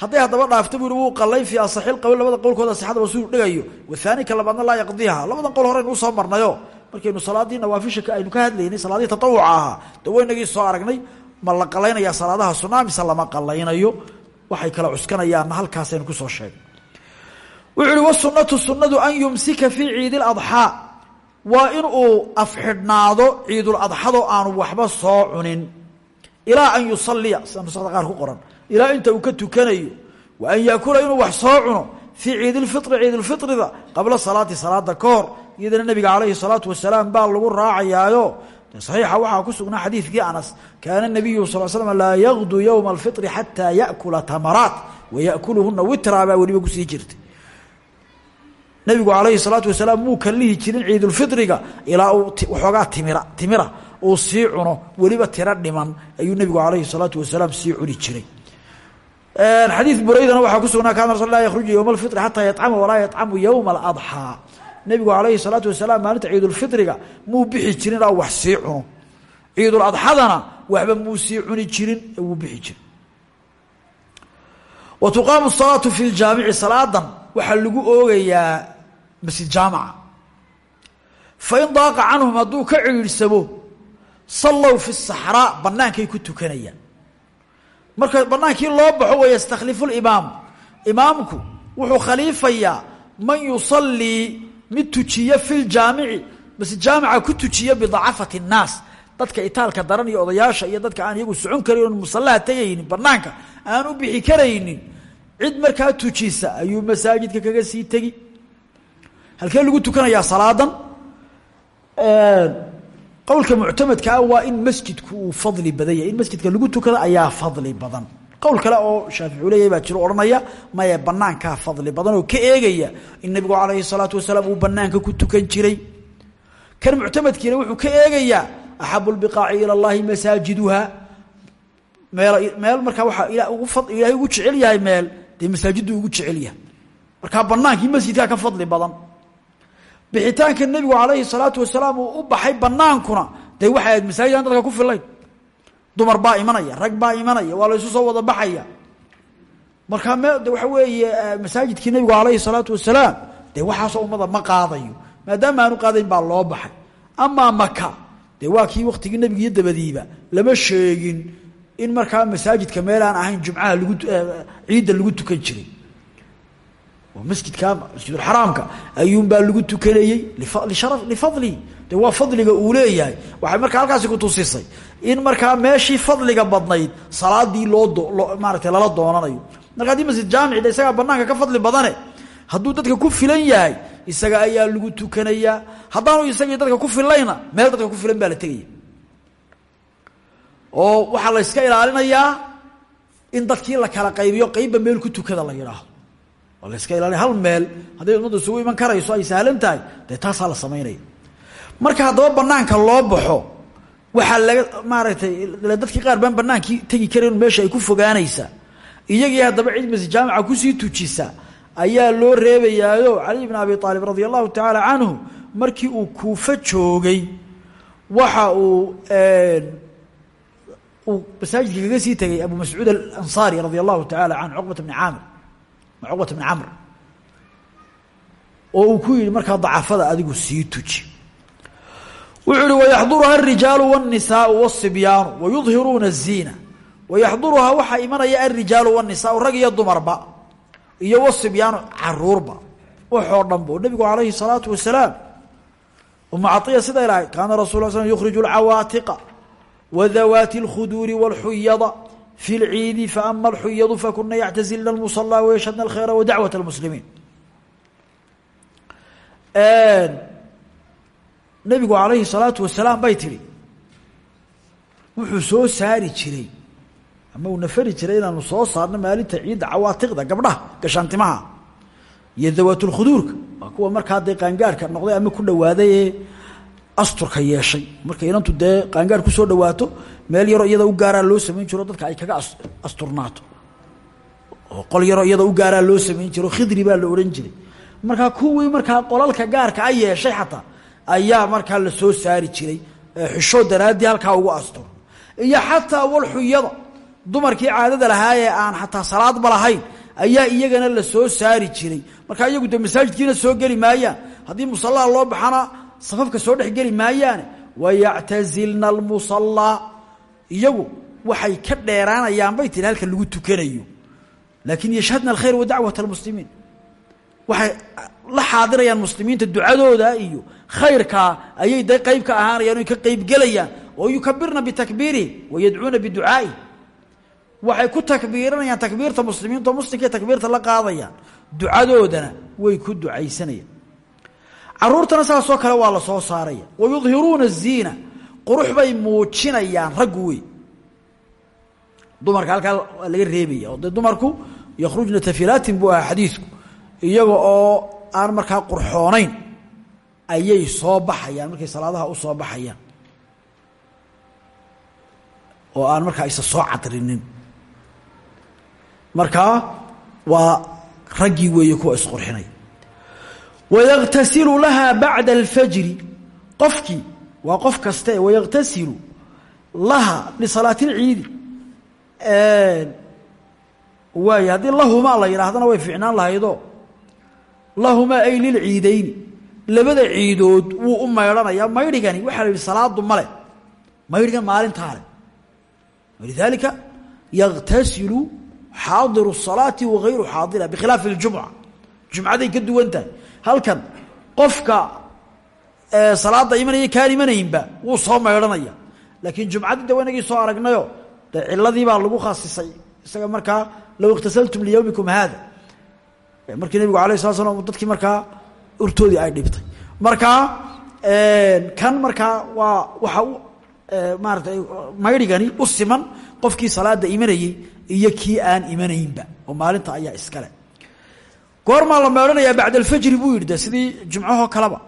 hadday haddaba dhaafto bu wuu qalayn fii asaxi lqawl labada qowlkooda sixadaba suu dhigayo. Wathaani ka labaadna laa yaqdiiha. Labadan qowl horeynu u soo marnayo. Markaynu salaadii nawaafisha aynu ka hadlaynay salaadihii tatawuca ahaa. De waynagii soo aragnay. Ma la qalaynayaa salaadaha sunaa mise lama qalaynayo? Waxay kala cuskanayaanna halkaasaynu ku soo sheegay wuxuu uhi wasunatu sunadu an yumsika fii ciidi ladxaa waa in uu afxidhnaado ciiduladxado aanu waxba soo cunin. Ilaa an yusaliya sida nusakda qaar ku qoran ilaa inta uu ka tukanayo wa an yaakula inuu wax soo cuno fii ciidi lfiri ciidulfirida qabla salaati salaada ka hor iyadana nabiga calayhi salaatu wasalaam baa lagu raacayaayo. Saxiixa waxaa ku sugnaa xadiidkii anas kaana nabiyu sal slm laa yagdu yowma alfiri xataa yakula tamaraat wayakuluhuna witraa baa weliba ku sii jirtay nabigu calayhi salaatu wasalaam muu kallihi jirin ciidulfiriga ilaa uu waxoogaa timira timira uu sii cuno weliba tiro dhiman ayuu nebigu calayhi salaatu wasalaam sii cuni jiray. Xadiid buraydana waxaa ku sugnaa kaana rasul la yakhruju yowma alfiri xataa yacama walaa yaccamu yowma aladxaa nebigu calayhi salaatu wasalaam maalinta ciidulfitriga muu bixi jirin aa wax sii cuno. Ciidul adxadana waxba muu sii cuni jirin wuu bixi jirin wa tuqaamu salaatu fi ljaamici waxaa lagu oogayaa masjid jaamaca fain daaqa canhum hadduu ka cidhiidsamo sallow fi saxraa bannaankay ku tukanayaan. Marka bannaankii loo baxo wa yastakhlifu limaam imaamku wuxuu khaliifayaa man yusallii mid tujiya fi ljaamici masjid jaamica ku tujiya bidacafati الnaas dadka itaalka daran iyo odayaasha iyo dadka aan iyagu socon karin oon musallaha tegaynin banaanka aan u bixi karaynin cid markaa tujisa ayuu masaajidka kaga sii tegi. Halkee lagu tukanayaa salaadan? Qowlka muctamadkaa ah waa in masjidku uu fadli badan yahay. In masjidka lagu tukado ayaa fadli badan. Qowl kale oo shaaficu leeyahay baa jiro odhanaya maye banaankaa fadli badan oo ka eegaya in nabigu calayhi salaatu wasalaam uu banaanka ku tukan jiray. Kan muctamadkiina wuxuu ka eegayaa axabu lbiqaaci ila llahi masaajiduha. Meel meel markaa waxaa ilaahay ugu jecel yahay meel dee masaajiddu ugu jecel yahay. Markaa banaankii masjidkaa ka fadli badan. Bixitaanka nebigu calayhi salaatu wasalaam u baxay banaankuna dee waxay ahayd dadka ku filayn dumar baa imanaya rag baa imanaya waa la isu soo wada baxaya. Markaa me waxa weeye masaajidkii nebigu calayhi salaatu wasalaam dee waxaasoo ummada ma qaadayo maadaama aanu qaadayn baa loo baxay. Amaa maka dee waa kii waktigii nebiga iyo dabadiiba lama sheegin in markaa masaajidka meelaan ahayn jumcaha lagu ciidda lagu tukan jiray. Oo masjidka masjidulxaraamka ayuunbaa lagu tukanayey lishara lifadlihi de waa fadliga uu leeyahay. Waxay markaa halkaasi kutusisay in markaa meeshii fadliga badnayd salaadii loo maarata lala doonanayo. Marka haddii masjid jaamici de isagaa banaanka ka fadli badane hadduu dadka ku filan yahay isaga ayaa lagu tukanayaa. Haddaanu isagii dadka ku filayna meel dadka ku filan baa la tegaya oo waxaa la yska ilaalinayaa in dadkii la kala qaybiyo qeybba meel ku tukada la yidhaaho oo la yska hal meel hadday ummadda isugu iman karayso ay sahlan tahay la samaynaya. Marka haddaba banaanka loo baxo waxaa laga maaragtay dadkii qaar baan banaankii tegi karayn meesha ay ku fogaanaysaa iyagii haddaba cid masjid jaamica ku sii tujisa ayaa loo reebayaayo cali bn abi aalib radia allahu tacaala markii uu kuufo joogay. Waxa uu uu masaajidka kaga sii tegay abu mascuud alansaari radia allahu tacaala canhu cuqbata bni caamir cuqbata bni camr oo uu ku yihi markaa dacafada adigu sii tuji wuxuu uhi wayaxduruha arijaalu wاnisaau wالsibyaanu wayudhiruuna الziina wayaxduruhaa waxaa imanaya arijaalu wالnisaau rag iyo dumarba iyo wasibyaanu caruurba waxoo dhanba oo nebigu calayhi الsalaatu wasalaam uma caiya siday lahayd kaana rasul l sl yukhriju اlcawaatiqa wadawaati اlkhuduuri wاlxuyada fi اlciidi faama alxuyadu fakuna yactazilna اlmusalaa wayashhadna اlkhayra wadacwaة اlmuslimiin nebigu calayhi salaatu wasalaam bay tidhi wuxuu soo saari jiray ama uu nafari jiray inaanu soo saarno maalinta ciidda cawaatiqda gabdhaha gashaantimaha iyo dawaatulkhuduurka waa kuwa markaa dee qaangaarhka noqday ama ku dhawaaday ee asturka yeeshay. Markay inantu dee qaangaar ku soo dhawaato meel yaroo iyada u gaaraa loo samayn jiro dadka ay kaga asturnaato oo qol yaroo iyada u gaaraa loo samayn jiro khidri baa la odhan jiray. Markaa kuwii markaa qolalka gaarka a yeeshay xataa ayaa markaa la soo saari jiray xishood daraaddii halkaa ugu astur. Iyo xataa walxuyada dumarkii caadada lahaa aan xataa salaadba lahayn ayaa iyagana la soo saari jiray. Markaa iyagu de masaajidkiina soo geli maayaan haddii musallaha loo baxana safafka soo dhex geli maayaane wayactazilna almusallaa iyagu waxay ka dheeraanayaan bay tiri halka lagu tukanayo. Laakin yashhadna alkhayr wa dacwat almuslimiin. Waxay la xaadirayaan muslimiinta ducadooda iyo khayrkaa ayay de qeyb ka ahaanayaan oy ka qeybgelayaan oo yukabirna bitakbiirihi wayadcuuna biducaa'ihi waxay ku takbiiranayaan takbiirta muslimiinta muslimkay takbiirta la qaadayaan. Ducadoodana way ku ducaysanayaan caruurtana saasoo kale waa la soo saaraya. Wayudhiruuna الziina qurux bay muujinayaan raggu wey. Dumarka halkaa laga reebaya. Oo dee dumarku yakhrujna tafilaatin buu ahaa xadiidku iyaga oo aan markaa qurxoonayn ayay soo baxayaan markay salaadaha u soo baxayaan. Oo aan markaa isa soo cadrinin. Markaa waa raggii weeye kuwa isqurxinaya wayaktasilu lahaa bacda alfajri qofkii waa qof kaste wayaktasilu laha lisalaatilciidi waay haddii lahumaa la yidhaahdana way fiicnaan lahaydoo lahumaa ay lilciidayni labada ciidood wuu u maydhanayaa maydhigani waxaa la yidhi salaadu male maydhigan maalintaa le walidaalika yaktasilu xaadiru الsalaati wagayru xaadira bikhilaafi اljumca jumcaday ka duwan tahay halkan qofka salaada imanaya kaan imanaynba wuu soo maydhanaya. Laakiin jumcadii de wanagii soo aragnayo dee ciladii baa lagu khasisay isaga markaa low اktasaltum liyowmikum haada markii nabigu alay sala slam dadkii markaa urtoodii ay dhibtay. Markaa kan markaa waa waxa maaratay maydhigani u siman qofkii salaada imanayey iyo kii aan imanaynba oo maalinta ayaa iskale goormaa la meedhanayaa bacd alfajri buu yidhi de sidii jumcahoo kaleba.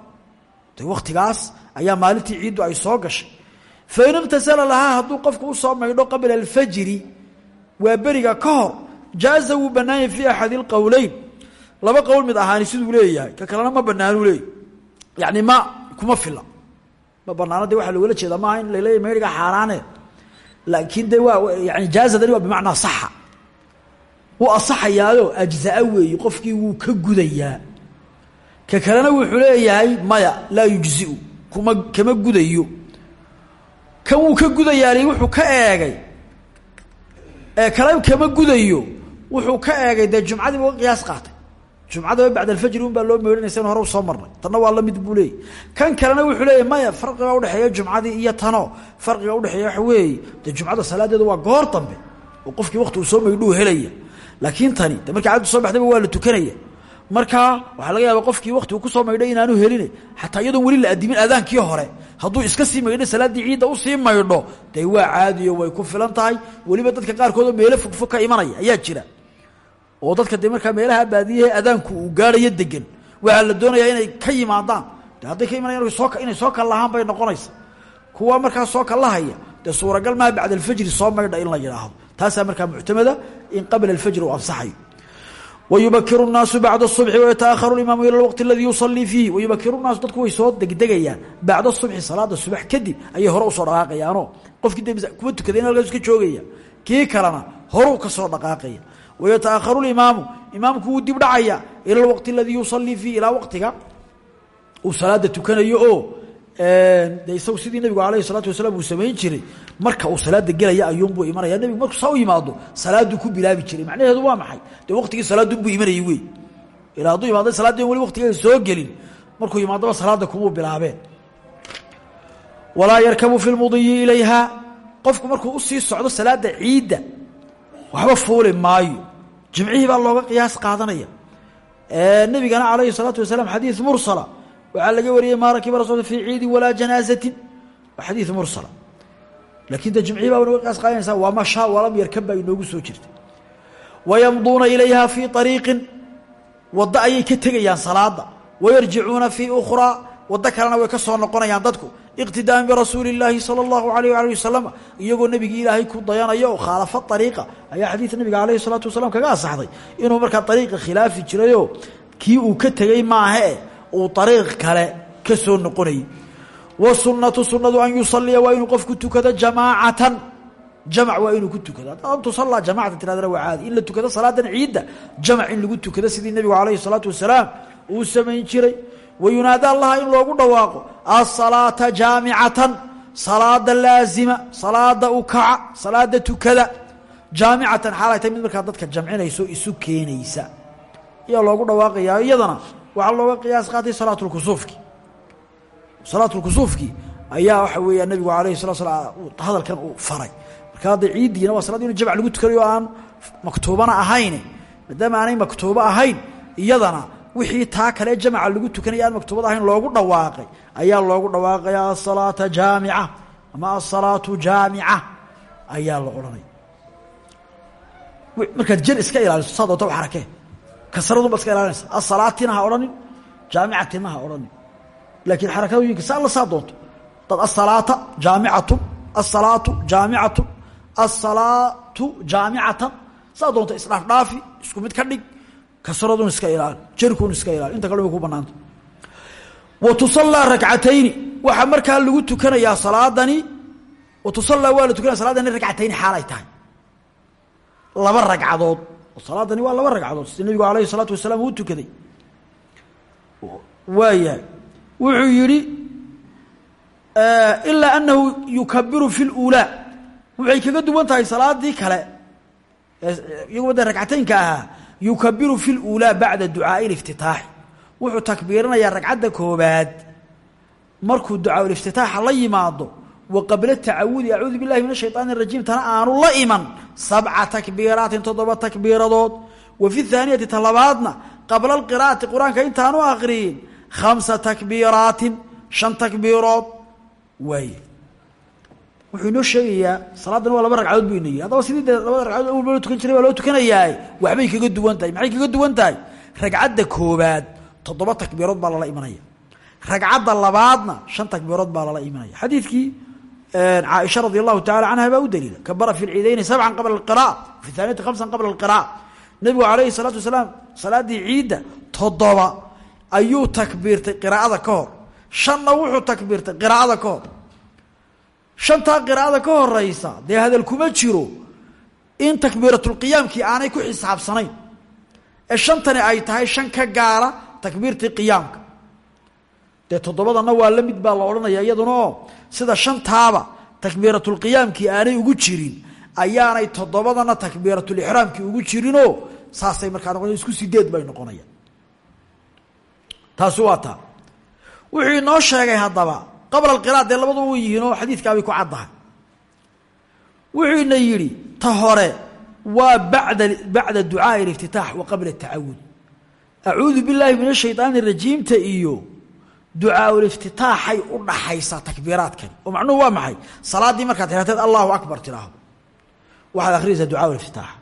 De waktigaas ayaa maalintii ciiddu ay soo gashay. Fain iqtasala lahaa hadduu qofku u soo maydho qabla alfajri waa beriga ka hor jaaza wuu banaanyay fii axadi اlqowleyn laba qowl mid ahaani siduu leeyahay ka kalena ma banaanuu leeyahy yani ma kuma fila ma banaano de waxaa loogala jeeda maaha in laleeyahy maydhiga xaaraane. Laakiin de waa yani jaazadani waa bimacnaa saxa wuu asaxayaayo ajzaa weeyi qofkii wuu ka gudayaa. Ka kalena wuxuu leeyahay maya laa yujziu kuma kama gudayo. Kan wuu ka gudayaali wuxuu ka eegay. Ee kale kama gudayo wuxuu ka eegay dee jumcadiiba uga qiyaas qaatay. Jumcadaba bacd alfajri un baa loo meedhanaysa hore u soo marnay. Tanna waa la mid buu kan kalena wuxuu leeyahy maya farqiga udhexeeya jumcadii iyo tano farqiga udhexeeya waxa weeye dee jumcada salaadeedu waa goor dambe. Oo qofkii wakti soo maydhuu helaya laakiin tani de markii caddu soo baxdayba waa la tukanaya. Markaa waxaa laga yaaba qofkii wakti uu ku soo maydhay inaanu helin xataa iyadoon weli la adimin aadaankii hore. Hadduu iska sii maydho ciidda u sii maydho dee waa caadiyo way ku filan tahay. Weliba dadka qaarkoodoo meelo fogfog ka imanaya ayaa jira. Oo dadka de markaa meelaha baadiyahe adaanku uu gaadhayo degan waxaa la doonayaa inay ka yimaadaan. De ka imanayaan soo inay soo kallahaan bay noqonaysa kuwa markaa soo kallahaya dee suuragal maha bacd alfajri soo maydha in la yidhaahdo taasaa markaa muctamada in qabla alfajri uu ansaxayo wayubakiru الnaasu bacda الصubxi wayataأharu imaamu ila اwqti اladii yusalii fiihi wayubakiru الnaasu dadku way soo degdegayaan bacda الصubxi salaada subax kadib ayay hore usoo dhaqaaqayaanoo qofkii de kuma tukadayn halkaas ka joogaya kii kalena horuu ka soo dhaqaaqaya wayataأharu اlimaamu imaamku wuu dib dhacaya ila اwqti اladii yusalii fiihi ilaa waqtiga uu salaada tukanayo oo de isagu sidii nabigu alayh salaatu wasalaam uu jiray marka uu salaada gelaya ayuunbuu imanaya. Nebigu markuu saa u yimaado salaaduu ku bilaabi jiray. Macnaheedu waa maxay? Dee waktigii salaadunbuu imanayay wey. Ila hadduu imaada salaadii weli waktigeeda soo gelin markuu yimaadaba salaada kumuu bilaabeen. Walaa yarkabu fi lmudiyi ilayha. Qofku markuu u sii socdo salaada ciidda waxba fuuli maayo. Jimcihii baa looga qiyaas qaadanaya. Nebigana calayhi salaatu wasalaam xadiid mursala waxaa laga wariyey ma rakiba rasul fii ciidi walaa janaazatin. Waa xadiid mursala. Laakiin de jimcihi baa naga qaas qaadanaysaa waa mashaa walam yarkan baa inoogu soo jirtay. Wayamduuna ilayhaa fii ariiqin waddo ayay ka tegayaan salaada wayarjicuuna fii ukhraa. Waddo kalena way ka soo noqonayaan dadku. Iqtidaami birasuuli illaahi sala allahu alayh alih wasalama iyagoo nebigii ilaahay ku dayanaya oo khaalafo ariiqa ayaa xadiidka nabiga alayhi salaatu wasalaam kaga asaxday inuu markaa ariiqa khilaafi jirayoo kii uu ka tegey maahae uu ariiq kale ka soo noqonayay. Wsunatu sunadu an yusaliya waa inuu qofku tukado jamaacatan. Jamc waa inuu haddaan tusallaa jamacatan tiradana waa caadi. In la tukado salaadan ciidda in lagu tukado sidii nebigu calayhi الsalaatu wasalaam uu samayn jiray. Wayunaada allaha in loogu dhawaaqo asalaata jaamicatan. Salaada laazima salaada ukaca salaada tukada. Jaamicatan xaalay tahay mid dadka jamcinayso isu keenaysa. Ayaa loogu dhawaaqayaa iyadana waxaa looga qiyaas qaatay salaatulkusuufki salaatulkusuufkii ayaa waxa weeyaa nabigu alayhi salatu slam hadalkan uu faray. Marka hadda ciiddiina waa salad inu jamc lagu tukanayo o aan maktuubana ahayn. Maadaama aanay maktuubo ahayn iyadana wixii taa kale jamca lagu tukanaya aan maktuubada ahayn loogu dhawaaqay. Ayaa loogu dhawaaqaya asalaata jaamica ama asalaatu jaamica ayaa la odhanaya markaad jan iska ilaaliso saa doonta xarakee kasradunba iska ilaalinaysa asalaatina ha odhanin jaamicatina ha odhanin laakiin xarakadooyinka saa doonto. Dad asalaata jaamicatun asalaatu jaamicatun asalaatu jaamicatan saa doonto isdhaafdhaafi isku mid ka dhig kasradun iska ilaali jarkun iska ilaali. Inta kale ku banaanta wa tusallaa rakcatayni. Waxaa markaa lagu tukanayaa salaadani wa tusallaa waa la tukanaya salaadani rakcatayni tahay. Laba ragcadood oo salaadani waa laba ragcadood sida nabigu alayhi salaatu wasalaam uu tukaday. Waayahay wuxuu yihi ilaa anahu yukabiru fi lulaa waxay kaga duwan tahay salaadii kale iyaguba dee ragcataynka ahaa yukabiru fi lulaa bacda ducaai liftitaaxi wuxuu takbiirinayaa ragcadda koobaad markuu ducaailiftitaaxa la yimaado waqabla tacawudi acuudu billahi min ashayطaani rajiim tana aanu la iman sabca takbiiraatin toddoba takbiiradood wa fi haaniyati ta labaadna qabla alqira'ati qur'aanka intaanu akriyin khamsa takbiiraatin shan takbiirood waaye wuxuu inoo sheegayaa salaaddana waa laba ragcadood buu inayii haddaba sidii dee labada ragcadood awal ba loo tukan jiray waa loo tukanayaae waxbay kaga duwan tahay maxay kaga duwan tahay ragcadda koobaad toddoba takbiirood baa lala imanaya caaisha radi allahu tacala canha baa u daliila. Kabara fi lciidayni sabcan qabla alqira'a fi thaaniyati khamsan qabla alqira'a. Nebigu calayhi salaatu wasalaam salaaddii ciidda toddoba ayuu takbiirtay qiraa'ada ka hor. Shanna wuxuu takbiirtay qiraa'ada ka hor. Shantaa qiraa'ada ka horeysa dee hadal kuma jiro in takbiiratulqiyaamkii aanay ku xisaabsanayn. Ee shantani ay tahay shan ka gaala takbiirtii qiyaamka. Dee toddobadana waa la sida shantaaba takbiiratulqiyaamkii aanay ugu jirin ayaanay toddobadana takbiiratulixraamkii ugu jirinoo saasay markaa noqo isku sideed bay noqonayaan. Taasi waa taa. Wuxuu inoo sheegay haddaba qabla alqira'a dee labadu yihiin oo xadiidkaabay ku caddahay. Wuxuuna yidhi ta hore waa bada bacda ducaa'i اliftitaax wa qabla atacawud acuudu billaahi min ashayطaani rajiimta iyo ducaaulftitaaxay u dhaxaysaa takbiiraadkani. oo macnuhu waa maxay? Salaadii markaad xirateed allahu akbar tiraahdo. Waxaad akrinaysaa ducaaulftitaaxa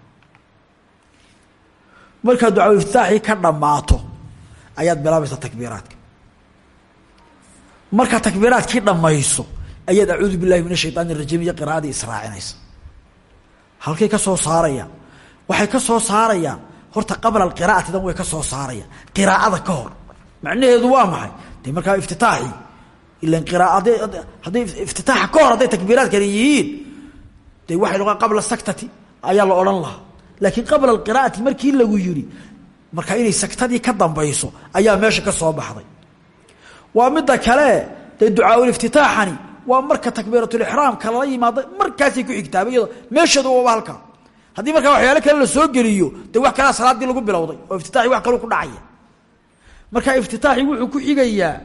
markaad ducaaulftitaaxii ka dhammaato ayaad bilaabaysaa takbiiraadka. Markaad takbiiraadkii dhammayso ayaad acuudu billahi min ashaytaan irajiim iyo qiraa'adii israacinaysa halkay ka soo saarayaan waxay ka soo saarayaan. Horta qabla alqiraa'ati dan way ka soo saarayaan. Qiraa'ada ka hor. Macnaheedu waa maxay? Dee markaa iftitaaxii ilan qiraa'ade hadday iftitaaxa ka hor hadday takbiiraadkani yihiin dee waxay noqon qabla saktati ayaa la odhan lahaa. Laakiin qabla alqira'ati markii lagu yidhi marka inay saktadii ka dambayso ayaa meesha ka soo baxday. Waa midda kale dee ducaa'iftitaaxani waa marka takbiiratulixraamka lala yimaado markaasay ku xigtaaba iyado meesheedu waaba halkaa haddii markaa waxyaalo kale la soo geliyo dee wax kalea salaaddii lagu bilowday oo iftitaaxi wax kaleu ku dhacaya marka iftitaaxi wuxuu ku xigayaa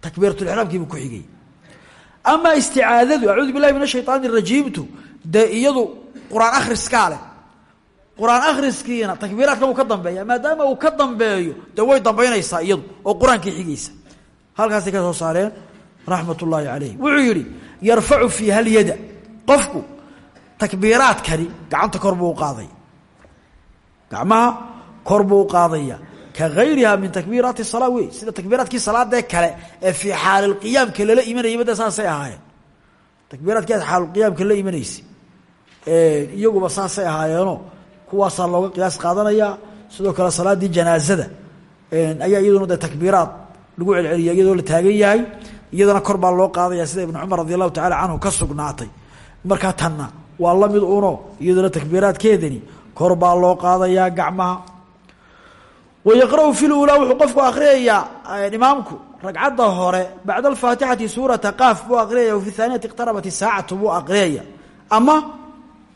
takbiiratulixraamkiibuu ku xigaya amaa isticaadadu acuudu billahi min ashayطaani rajiimtu dee iyadu qur'aan akhriskaa leh. Qur'aan akhriskiina takbiiraadkan uu ka dambeeya maadaama uu ka dambeeyo dee way iyadu oo qur'aankii xigaysa. Halkaasay ka soo saareen raxmat ullaahi wuxuu yidhi yarfacu fiiha alyada qofku takbiiraadkani gacanta kor buu u qaadaya gacmaha kor qaadaya ka gayriha min takbiiraati salaa wey sida takbiiraadkii salaadee kale ee fii xaalilqiyaamka lala imanayay made saasay ahaayeen. Takbiiraadkii aad xaalulqiyaamka la imanaysa iyaguba saasay ahaayeenoo kuwaasaa looga qiyaas qaadanaya sidoo kale salaaddii janaazada ayaa iyaduna dee takbiiraad lagu celceliya iyadoo la taagan yahay iyadana kor baa loo qaadaya sida ibnu cumar radi allahu tacala canhu ka sugnaatay. Markaa tanna waa la mid uno iyadana takbiiraadkeedani kor baa loo qaadayaa gacmaha wayaqra'u fi lulaa wuxuu qofku akhriyayaa imaamku ragcadda hore bacda alfaatixati suurata qaaf buu akhriyaya wafi haaniyati iqtarabat isaacatu buu akhriyaya ama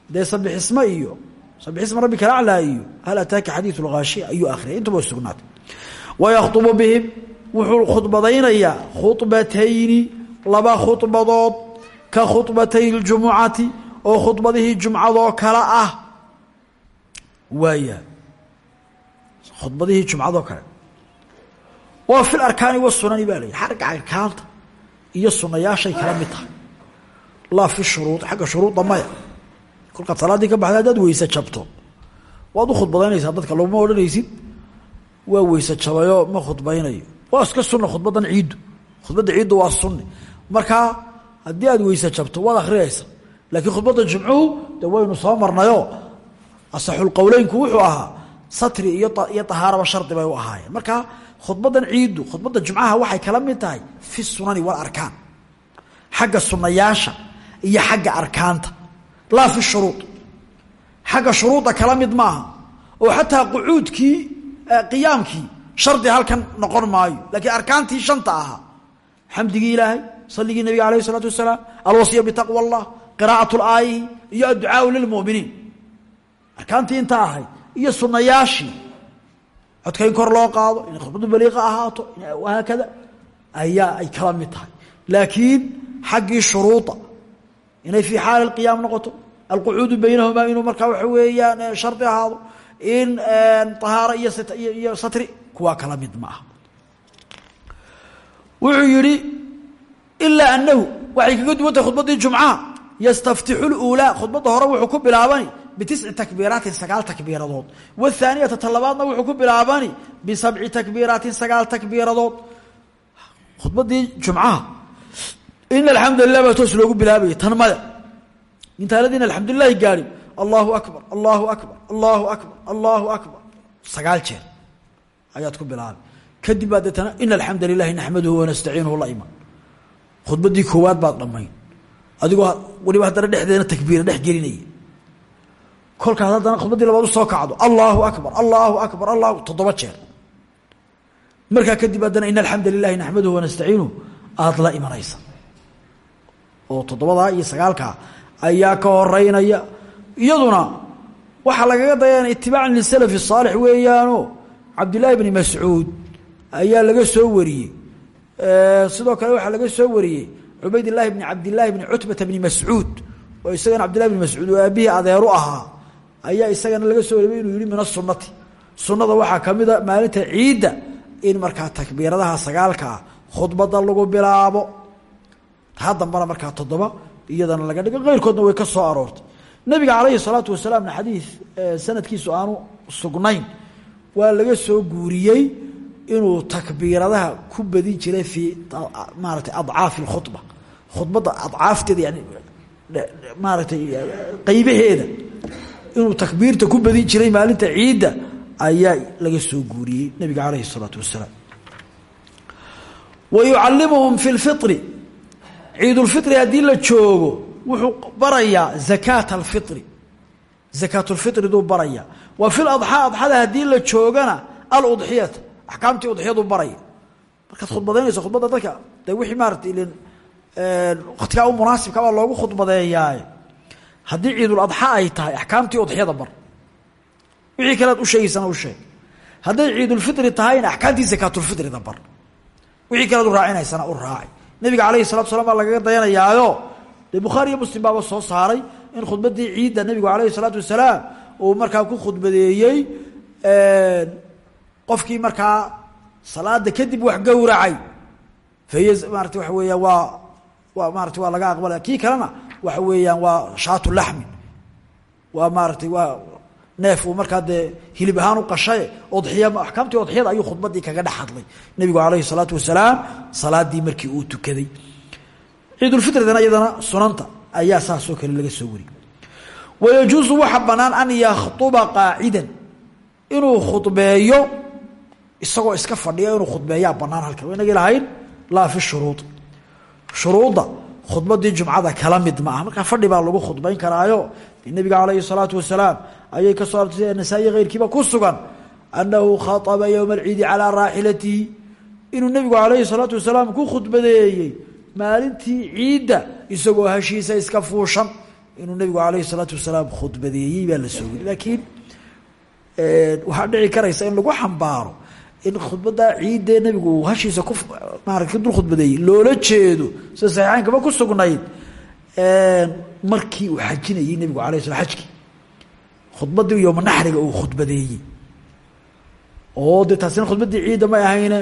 dee sabixisme iyo sabixisma rabbika alaclaa iyo hal ataaka xadiidu lghaashiya ayuu akhriyay intuba sugnaatay wayakhطubu bihim wuxuu khudbadaynayaa khudbatayni laba khudbadood ka khudbatay اljumucati oo khudbadihii jumcadoo kale ah waaya khudbadihii jumcadoo kale. Waa fi larkaani wasunani baa layihi xagga arkaanta iyo sunayaashay kala mid tahay. Laa fi shuruud xagga shuruudda maya. Kolkaad salaaddii ka baxda haddaad weyse jabto. Waad u dadka laguma odhanaysid waa weyse jabayoo ma khudbaynayo. Waa iska sunna khudbaddan ciiddu. Khudbadda ciiddu waa sunni. Markaa haddii aad weyse jabto waad akhriyaysa laakiin khudbadda jumcuhu de waynu soo marnayoo asaxulqowleynku wuxuu ahaa satri iyo iyo tahaaraba shardi bay u ahaayeen. Markaa khudbadan ciiddu khudbadda jumcaha waxay kala mid tahay fi sunani walarkaan xagga sunayaasha iyo xagga arkaanta laa fi shuruud. Xagga shuruudda kala mid maaha oo xataa qucuudkii qiyaamkii shardi halkan noqon maayo. Laakiin arkaantii shanta ahaa xamdigii ilaahay saligii nabiga alayh isalaatu wasalaam alwasiya bitaqwa allah qiraacat laayihi iyo adducaau lilmuminiin arkaantii intaa ahayd iyo sunayaashii codka in kor loo qaado inay khudbadu baliiqa ahaato haakada ayaa ay kala mid tahay. Laakiin xaggii shuruuda inay fii xaali qiyaam noqoto alqucuudu baynahumaa inuu markaa waxa weeyaan shardi ahaado in ahaaro iyo satri kuwaa kala mid ma aha. Wuxuu yihi ilaa anahu waxay kaga duwan tahay khudbaddii jumcaha yastaftixu lulaa khudbadda hore wuxuu ku bilaabani bitisci takbiiraatin sagaal takbiiradood wاthaaniyata talabaadna wuxuu ku bilaabani bisabci takbiiraatin sagaal takbiiradood khudbaddii jumcaha in alxamdu lilah baa toos loogu bilaabaya tan maya intaaladiina alxamdulilahi gaadhin allahu akbar allahu akbar allahu akbar allahu akbar sagaal jeer ayaad ku bilaabay kadib baa deetana in alxamda lilahi naxmaduhu wanastaciinuhu la iman khudbaddii koowaad baad dhammayn adigoo weliba haddana dhexdeedana takbiira dhex gelinaya kolkaas haddana khudbaddii labaad u soo kacdo allahu akbar allahu akbar allah toddoba jeer. Kadib haddana in alxamda lilahi naxmaduhu wanastaciinuhu aada la oo toddobadaa iyo sagaalkaa ayaa ka horeynaya iyaduna waxaa lagaga dayanaya itibaacan lisalaf الsaalix weeyaano cabdillaahi bni mascuud ayaa laga soo wariyey. Sidoo kale waxaa laga soo wariyey cubaydillaahi bni cabdillaahi bni cutbata bni mascuud. Oo isagana cabdillahi bni mascuud oo aabihii adeeru ahaa ayaa isagana laga soo wariyey inuu yihi min asunati sunada waxaa kamida maalinta ciidda in markaa takbiiradaha sagaalkaa khudbada lagu bilaabo. Taa dambana markaa toddoba iyadana laga dhigo keyrkoodna way ka soo aroortay. Nabiga calayhi salaatu wasalaamna xadiid sanadkiisu aanu sugnayn waa laga soo guuriyey inuu takbiiradaha ku badin jiray fii maaratay adcaafi اlkhudba khudbadda adcaafteeda yani maaratay qeybaheeda inuu takbiirta ku badin jiray maalinta ciidda ayaa laga soo guuriyey nabiga calayhi isalaatu wasalaam. Wa yucallimuhum fi lfiri ciidulfiri haddii la joogo wuxuu barayaa zakaata alfiri zakaatulfiridu baraya wa fi ladxaa adxada haddii la joogana aludxiyata axkaamtii udxiyadu baraya markaad khudbadaynayso khudbadda dadka dee wixii maarata ilin eh, wakhtigaa u munaasibka baa loogu khudbadeeyaaye haddii ciiduladxa ay tahay axkaamtii udxiyada bar. Wixii kalead u sheegaysana u sheeg. Hadday ciidulfiri tahayna axkaamtii zakaatulfirida bar. Wixii kalead raacinaysana u raaci nabiga alayhi salatu slam baa dayanayaayo. Dee bukhaari muslim baaba soo saaray in khudbaddii ciidda nabigu alayhi salaatu wasalaam uu markaa ku khudbadeeyey qofkii markaa salaada kadib wax gowracay. Fahiy maarata waxa weeyaan waa waa maarata waa laga aqbalaya. Kii kalena waxa weeyaan waa shaatu laxmin waa maaratay waa neef uu markaa hilib ahaan u qashaye odxiya axkaamtii odxiyada ayuu kaga dhex hadlay. Nebigu calayhi salaatu wasalaam markii uu tukaday. Ciidulfitridana iyadana sunanta ayaa saasoo kale laga soo wariyey. Wayajuusu waxa bannaan an yakhطuba qaacidan inuu khudbeeyo isagoo iska fadhiya inuu khudbeeyaa bannaan halkan. Waynagii lahayn laa fi shuruud. Shuruudda khudbaddii jumcada kala mid ma aha. Markaa fadhi baa lagu khudbayn karaayo. Nabiga calayhi salaatu wasalaam ayay ka soo artay nasaa-i keyrkiiba ku sugan annahu khaطba yowma alciidi calaa raaxilatihi inuu nebigu calayhi salaatu wasalaam ku khudbadeeyey maalintii ciidda isagoo hashiisa iska fuushan. Inuu nebigu calayhi salaatu wasalaam khudbadeeyey baa la soo weri laakiin waxaa dhici karaysa in lagu xambaaro in khudbaddaa ciiddee nebigu uu hashiisa ku maarata ka dul khudbadeeyey loola jeedo sida saxiixaynkaba ku sugnayd markii uu xajinayey nebigu alay slam ajkii khudbaddii yowma naxriga uu khudbadeeyey. Oo dee taasina khudbaddii ciidda may ahayne.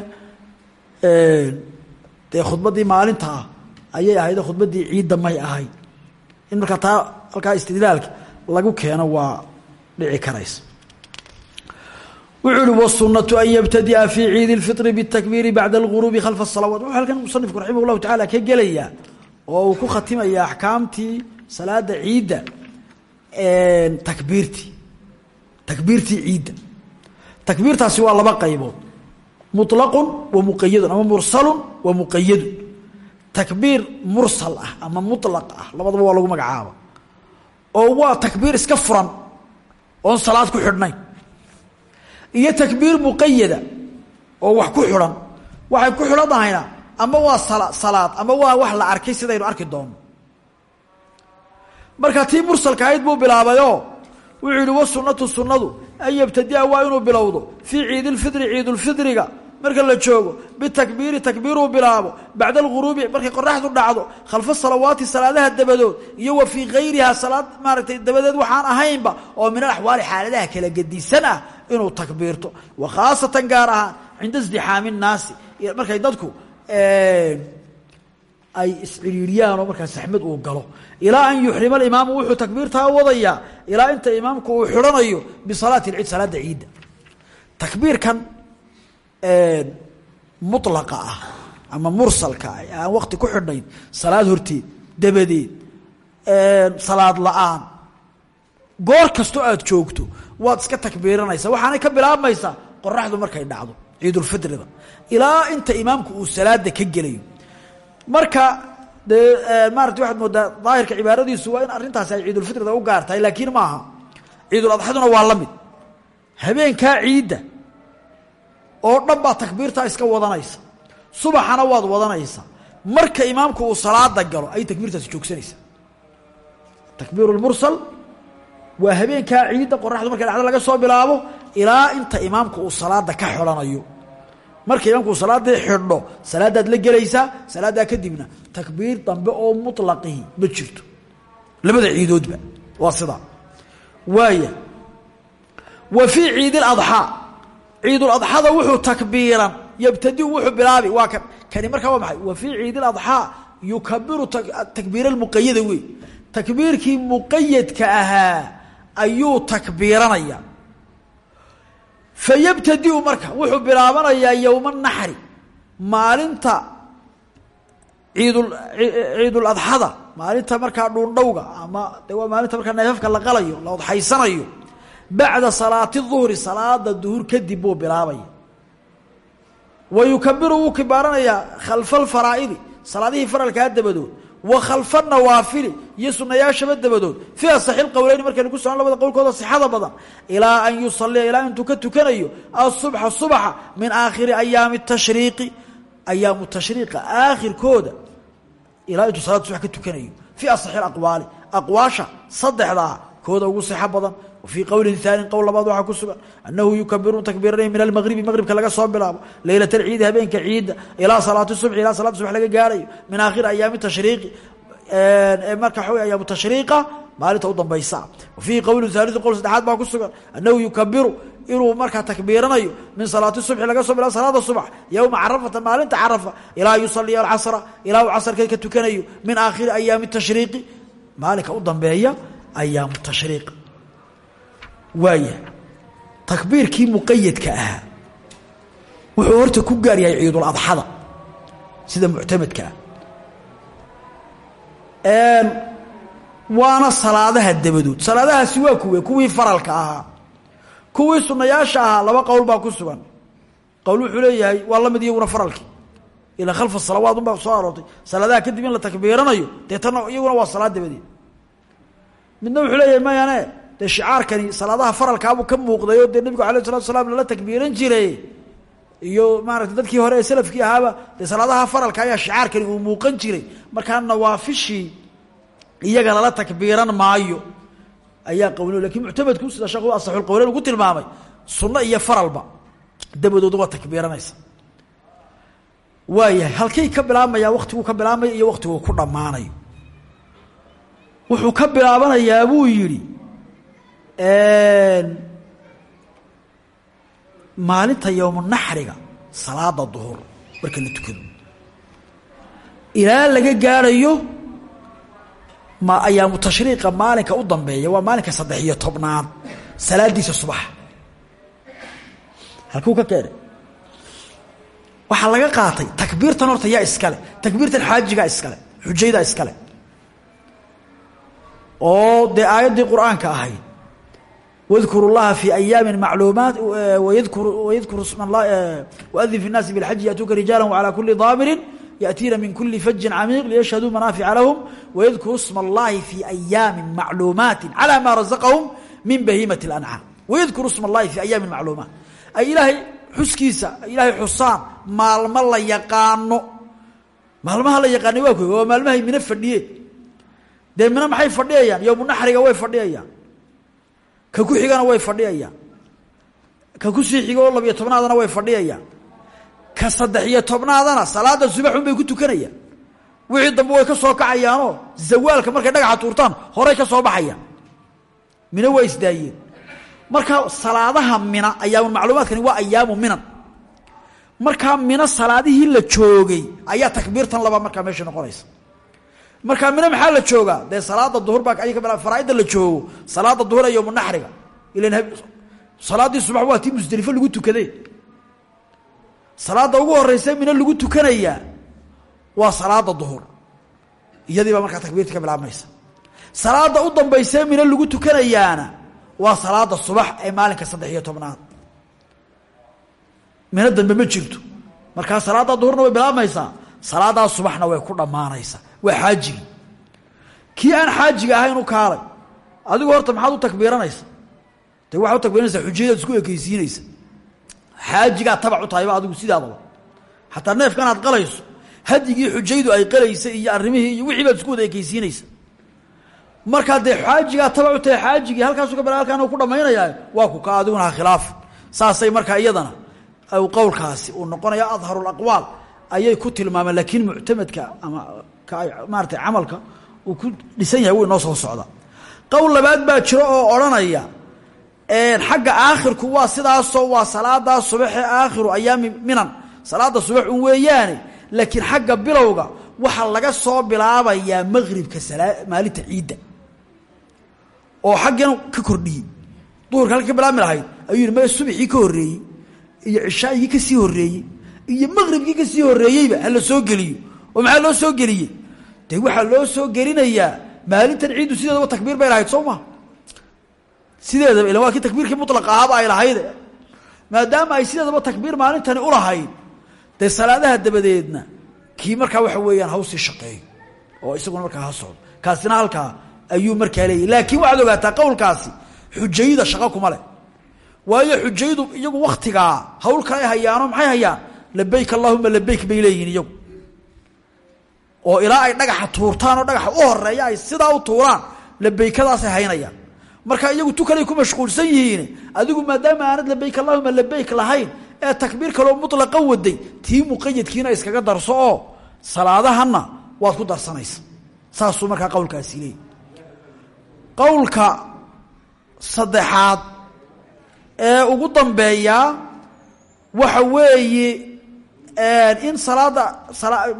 Dee khudbaddii maalinta ah ayay ahayd khudbaddii ciidda may ahayd in markaa taa halkaa istidlaalka lagu keeno waa dhici karaysa wuxuu uhi wالsunaةu an ybtadiأa fي ciid الfiطr bالtakbiiri baعda اlgurubi khalfa الsalawat wuxuu halkan musanifku raximah الlahu taعala ka gelayaa oo uu ku khatimaya axkaamtii salaada ciidda takbiirtii takbiirtii ciidda takbiirtaasi waa laba qaybood muطlaqun wa muqayadun ama mursalun wa muqayadun takbiir mursal ah ama muطlaq ah labadaba waa lagu magacaaba oo waa takbiir iska furan oon salaad ku xidhnayn iyo takbiir muqayada oo wax ku xidhan. Waxay ku xidhanahayna ama waa salaad ama waa wax la arkay sidaynu arki doono. Marka tii mursalka ahayd buu bilaabayoo wuxuu yihi wasunatu sunnadu an yabtadia waa inuu bilowdo fii ciidilfidri ciidulfidriga marka la joogo bitakbiiri takbiiruu bilaabo bacda alghuruubi markay qoraxdu dhacdo khalfa salawaati salaadaha dabadood iyo wa fii gayrihaa salaad maaragtay dabadeed waxaan ahaynba oo min alaxwaali xaaladaha kala gedisan inuu takbiirto. Wa khaasatan gaar ahaan cinda isdixaami markay dadku ay isciriiriyaan oo saxmad uu galo. Ilaa an yuxrima alimaamu wuxuu takbiirtaa wadayaa ilaa inta imaamku uu xidhanayo bisalaati lciid salaada ciidda. Takbiirkan mulaqa ah ama mursalka ah. Aan wakti ku xidhnayn salaad horteed dabadeed salaad la'aan. Goor kastoo aad joogto waad iska takbiiranaysaa waxaanay ka bilaabmaysaa qoraxdu markay dhacdo ciidulfitrida ilaa inta imaamku uu salaada ka gelayo. Marka dee maarata waxaad moodaa daahirka cibaaradiisu waa in arrintaasi ay ciidulfitrida u gaar tahay laakiin maaha ciidul adxaduna waa la mid. Habeenkaa oo dhan baa takbiirtaa iska wadanaysa. Subaxana waad wadanaysa. Marka imaamku uu salaada galo ayay takbiirtaasi joogsanaysaa takbiir lmursal waa habeenkaa ciidda qoraxdu markay dhacdo laga soo bilaabo ilaa inta imaamku uu salaada ka xidhanayo marka imaamku uu salaadii xidho salaadaad la gelaysaa salaaddaa kadibna takbiir dambe oo mulaqihi ma jirto. Labada ciidoodba waa sidaa waaya. Wa fii ciidi اladxaa ciiduladxada wuxuu takbiiran yabtadiu wuxuu bilaabi. Waa kan kani markaa waa maxay? Wa fii ciidi اladxaa yukabiru takbiir اlmuqayada wey takbiirkii muqayadka ahaa ayuu takbiiranaya fayabtadiu marka wuxuu bilaabanayaa yowma naxri maalinta ciidul ciiduladxada maalinta markaa dhuundhowga ama de waa maalinta markaa neefafka la qalayo la odxaysanayo bacda salaati duhri salaada duhur kadib buu bilaabaya wa yukabiru wuu kibaaranayaa khalfa alfaraa'idi salaadihii faralkaa dabadood wa khalfa nawaafili iyo sunayaashaba dabadood. Fii asaxi lqowleyni markaynu ku socon labada qowlkooda sixada badan ilaa an yusalia ilaa intuu ka tukanayo asubxa subaxa min aakhiri ayaami tashriiqi ayaamu tashriiqa aakhirkooda ilaa intuu salaada subax ka tukanayo. Fii asaxi aqwaali aqwaasha saddexdaa kooda ugu sixo badan wafii qowlin aanin qowl labaad waxaa ku sugan annahu yukabiru takbiiranaya min almagribi maqribka laga soo bilaabo leylat alciidi habeenka ciidda ilaa salaati subxi ilaa salaada subax laga gaarayo min aakhiri ayaami tashriiqi marka waxa wey ayaamu tashriiqa maalinta u dambaysa wafii qowlin haaliu qowl saddexaad baa ku sugan annahu yukabiru inuu markaa takbiiranayo min salaati subxi laga soo bilaabo salaada subax yowma carafata maalinta carafa ilaa yusaliya alcasra ilaa uu casarka ka tukanayo min aakhiri ayaami tashriiqi maalinka u dambeeya ayaamu tashriiq waaya takbiirkii muqayadka ahaa wuxuu horta ku gaar yahay ciidul adxada sida muctamadka ah. Waana salaadaha dabadood. Salaadahaasi waa kuwe kuwii faralka ahaa. Kuwii sunayaasha ahaa laba qowl baa ku sugan. Qowl wuxuu leeyahay waa la mid iyaguna faralkii ilaa khalfa salawaad unbaa soo aroortay. Salaadaha kadib in la takbiiranayo deetana iyaguna waa salaad dabadeed. Midna wuxuu leeyahay mayane dee shicaarkani salaadaha faralkaabuu ka muuqday oo dee nebigu alayh salatu salaam lala takbiiran jiray iyo maarata dadkii hore ee salafkii ahaaba dee salaadaha faralka ayaa shicaarkani uu muuqan jiray markaa nawaafishii iyaga lala takbiiran maayo. Ayaa qowlo laakiin muctamadku sida sheekhu asaxulqowleyn ugu tilmaamay sunno iyo faralba dabadooda waa takbiiranaysa. Waayahay halkay ka bilaabmayaa waktiguu ka bilaabmaya iyo waktiguu ku dhammaanayo. Wuxuu ka bilaabanayaa buu yidhi maalinta yowmunaxriga salaada duhur marka la tukado. Ilaa laga gaarayo ma ayaamu tashriiqa maalinka u dambeeya waa maalinka saddex iyo tobnaad salaadiisa subax. Halkuu ka keenay. Waxaa laga qaatay takbiirtan horta yaa iskale takbiirtan xaajigaa iskale xujaydaa iskale oo dee aayaddii qur'aanka ahayd wadkuru llaha fi ayaami macluumaat wayadkuru sma waadin fi الnaasi bاlxaji yatuuka rijaala wعalى kuli daamirin yأtiina min kuli fajin camiiq liyashhaduu manaafica lahum wayadkuru sma اllahi fi ayaami macluumaati calى ma razaqahum min bahiimaة اlancaam wayadkuru sma اllahi fi ayaami macluumaat ay ilaahay xuskiisa ilaahay xusaan maalmo la yaqaano maalmaha la yaqaanay waa kuwa waa maalmahay mino fadhiyeen dee mino maxay fadhiyayaan yowmunaxriga way fadhiyayaan ka ku xigana way fadhiyayaan. Ka ku sii xigo oo labiyo way fadhiyayaan. Ka saddex iyo tobnaadana salaada subaxun bay ku tukanayaan. Wixii dambe way ka soo kacayaanoo zawaalka markay dhagaxa tuurtaan horay ka soo baxayaan. Mino waa isdaayeen. Marka salaadaha mina ayaamu macluumaadkani waa ayaamu minan. Markaa mino salaadihii la joogay ayaa takbiirtan laba markaa meesha noqonaysa markaa mino maxaa la joogaa dee salaada duhur baa ay ka faraaidda la joogo salaada duhur ee yowmunaxriga ilan salaaddii subax waa tii musdelifo lagu tukaday. Salaada ugu horeysa mino lagu tukanayaa waa salaada duhur. Iyadii baa markaa takbiirta ka bilaabmaysa. Salaada u dambaysee mino lagu tukanayaana waa salaada subax ee maalinka saddex iyo tobnaad. Mino dambe ma jirto. Markaa salaada duhurna way bilaabmaysaa salaadaa subaxna way ku dhammaanaysaa waa xaajigii kii aan xaajiga ahayn u kaalay. Adigu horta maxaad u takbiiranaysa? De waxaad u takbiiranaysaa xujayadaad isku ekeysiinaysa xaajigaa tabac u tahayba adigu sidaadaba. Xataa neefkan aad qalayso hadyigii xujaydu ay qalaysa iyo arrimihii iyo wixii baad isku wada ekeysiinaysa markaa dee xaajigaa tabac u tahay xaajigii halkaasu ka bala halkaan ku dhammaynayaa waa ku ka adiguna ha khilaaf. Saasay markaa iyadana qowlkaasi uu noqonaya adharu laqwaal ayay ku tilmaameen laakiin muctamadka ama maarata camalka uu ku dhisan yahay way noo soo socda. Qowl labaad baa jiro oo odhanaya xagga aakhirku waa sidaasoo waa salaadaa subaxee aakhiru ayaami minan. Salaada subax un weeyaane laakiin xagga bilowga waxaa laga soo bilaabayaa maqribka maalinta ciidda. Oo xaggan ka kordhiyey duhurka halka ka bilaabmi lahayd ayuu yidhi maya ka horreeyey iyo cishaagii ka sii horreeyey iyo maqribkii ka sii horreeyeyba ha la soo geliyo oo maxaa loo soo geliyey? Dee waxaa loo soo gelinayaa maalintan ciiddu sideedaba takbiir bay lahayd soo maa ila waa kii takbiirkii mulaqa ahaaba ay lahayd. Maadaama ay sideedaba takbiir maalintani ulahayd dee salaadaha dabadeedna kii markaa waxa weeyaan hawsii shaqeeyo oo isaguna markaa ha kaasina halkaa ayuu markaa leeyahy laakiin waxaad ogaataa qowlkaasi xujayda shaqo kuma leh. Waayo xujaydu iyagu waktigaa hawl kale ay hayaano maxay hayaan? Labayk allahuma labayk bay leeyihiin iyagu oo ilaa ay dhagaxa tuurtaan oo dhagaxa u horreeya ay sidaa u tuuraan labaykadaasay haynayaan. Marka iyagu tu kaley ku mashquulsan yihiin adigu maadaama aanad labayk allahuma labayk lahayn ee takbiir kaloo mulaqa waday tii muqayadkiina iskaga darso oo salaadahana waad ku darsanaysa. Saasuu markaa qowlkaasi leeyahy qowlka saddexaad ee ugu dambeeyaa waxa weeye in salaada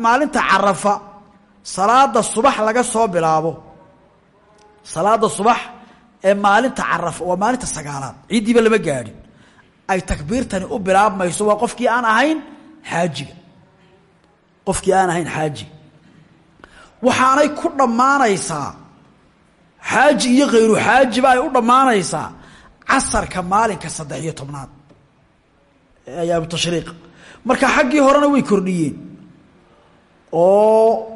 maalinta carafa salaada subax laga soo bilaabo. Salaada subax ee maalinta carafa waa maalinta sagaalaad. Ciiddiiba lama gaadhin. Ay takbiirtani u bilaabmayso waa qofkii aan ahayn xaajiga. Qofkii aan ahayn xaajiga waxaanay ku dhammaanaysaa xaaji iyo khayru xaajiba ay u dhammaanaysaa casarka maalinka saddex iyo tobnaad ayaamu tashriiq. Marka xaggii horena way kordhiyeen. Oo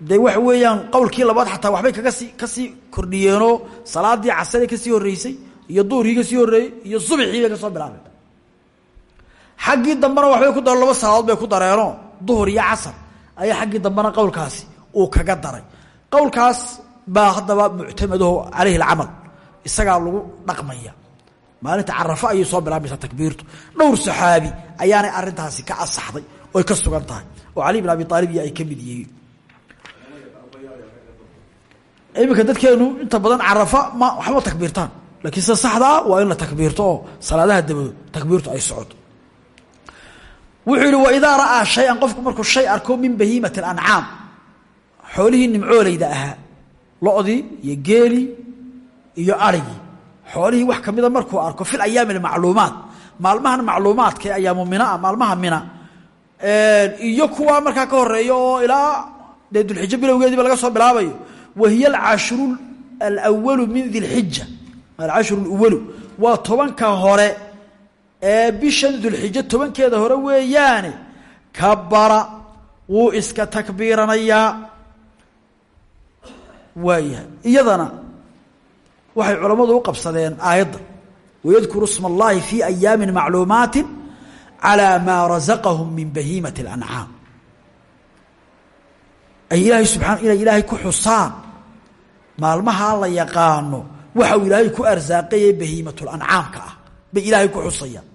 dee waxa weeyaan qowlkii labaad xataa waxbay kaga sii ka sii kordhiyeenoo salaadii casare ka sii horreysay iyo duhurkii ka sii horreeyey iyo subaxii bay ka soo bilaabeen. Xaggii dambena waxbay ku dareen laba salaadood bay ku dareenoo duhur iyo casar ayaa xaggii dambena qowlkaasi uu kaga daray. Qowlkaas baa haddaba muctamadaho caleyhi alcamal isagaa lagu dhaqmaya. Maalinta carafa ayay soo bilaabaysaa takbiirtu. Dhowr saxaabi ayaanay arintaasi ka asaxday oy ka sugan tahay. Oo cali bin abi aalib ay ka iminka dadkeenu inta badan carafa ma waxma takbiirtaan. Lakiin sida saxdaa waa in la takbiirto salaadaha dabadood takbiirtu ay socoto wuxuu yihi waidaa ra'aa shay-an qofku markuu shay arko min bahiimati alancaam xoolihii nimcooleyda ahaa. Lo-dii iyo geelii iyo arigii xoolihii wax kamida markuu arko fi ayaami macluumaat maalmahan macluumaadka ayaamu minaa maalmaha mina. Iyo kuwa markaa ka horreeya ilaa dee dulxijo bilowgeediiba laga soo bilaabayo wa hiya alcashru alwalu min dilxija alcashru اlwalu waa tobanka hore ee bishan dulxijo tobankeeda hore weeyaane kabara wuu iska takbiiranayaa waayahay iyadana waxay culammadu u qabsadeen aayadda wayadkuru sma اllahi fi ayaami macluumaati calى maa razaqahum min bahiimati اlancaam ay ilaahay subaa inay ilaahay ku xusaan maalmahaa la yaqaano waxa uu ilaahay ku arsaaqaye bahiimatlancaamka ah bay ilaahay ku xusayaan.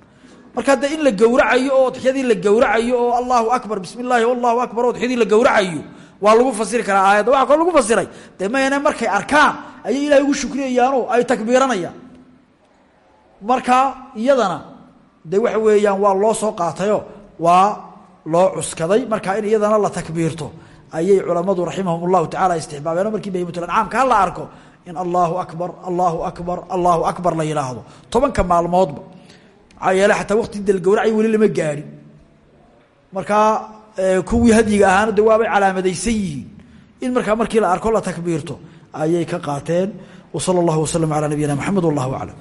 Marka hadda in la gowracayo oo odxyadii la gowracayo oo allahu akbar bismi illaahi akbar odxyadii la gowracayo waa lagu fasiri karaa aayadda waxa lagu fasiray dee markay arkaan ayay ilaahay ugu shukriyayaanoo ay takbiiranayaan. Marka iyadana de waxa weeyaan waa loo soo qaatayo waa loo cuskaday. Marka in iyadana la takbiirto ayay culammadu raximahum اllahu tacala istixbaabeen markii bahimatlancaamka ha la arko in allahu akbar allahu akbar allahu akbar la yidhaahdo tobanka maalmoodba maxaa yeele xataa waqti dalgowracay weli lama gaadhin markaa kuwii hadyiga ahaana de waabay calaamadaysan yihiin in markaa markii la arko la takbiirto ayay ka qaateen wsala اllahu waslm alى nabiyina mxamed wallahu aclam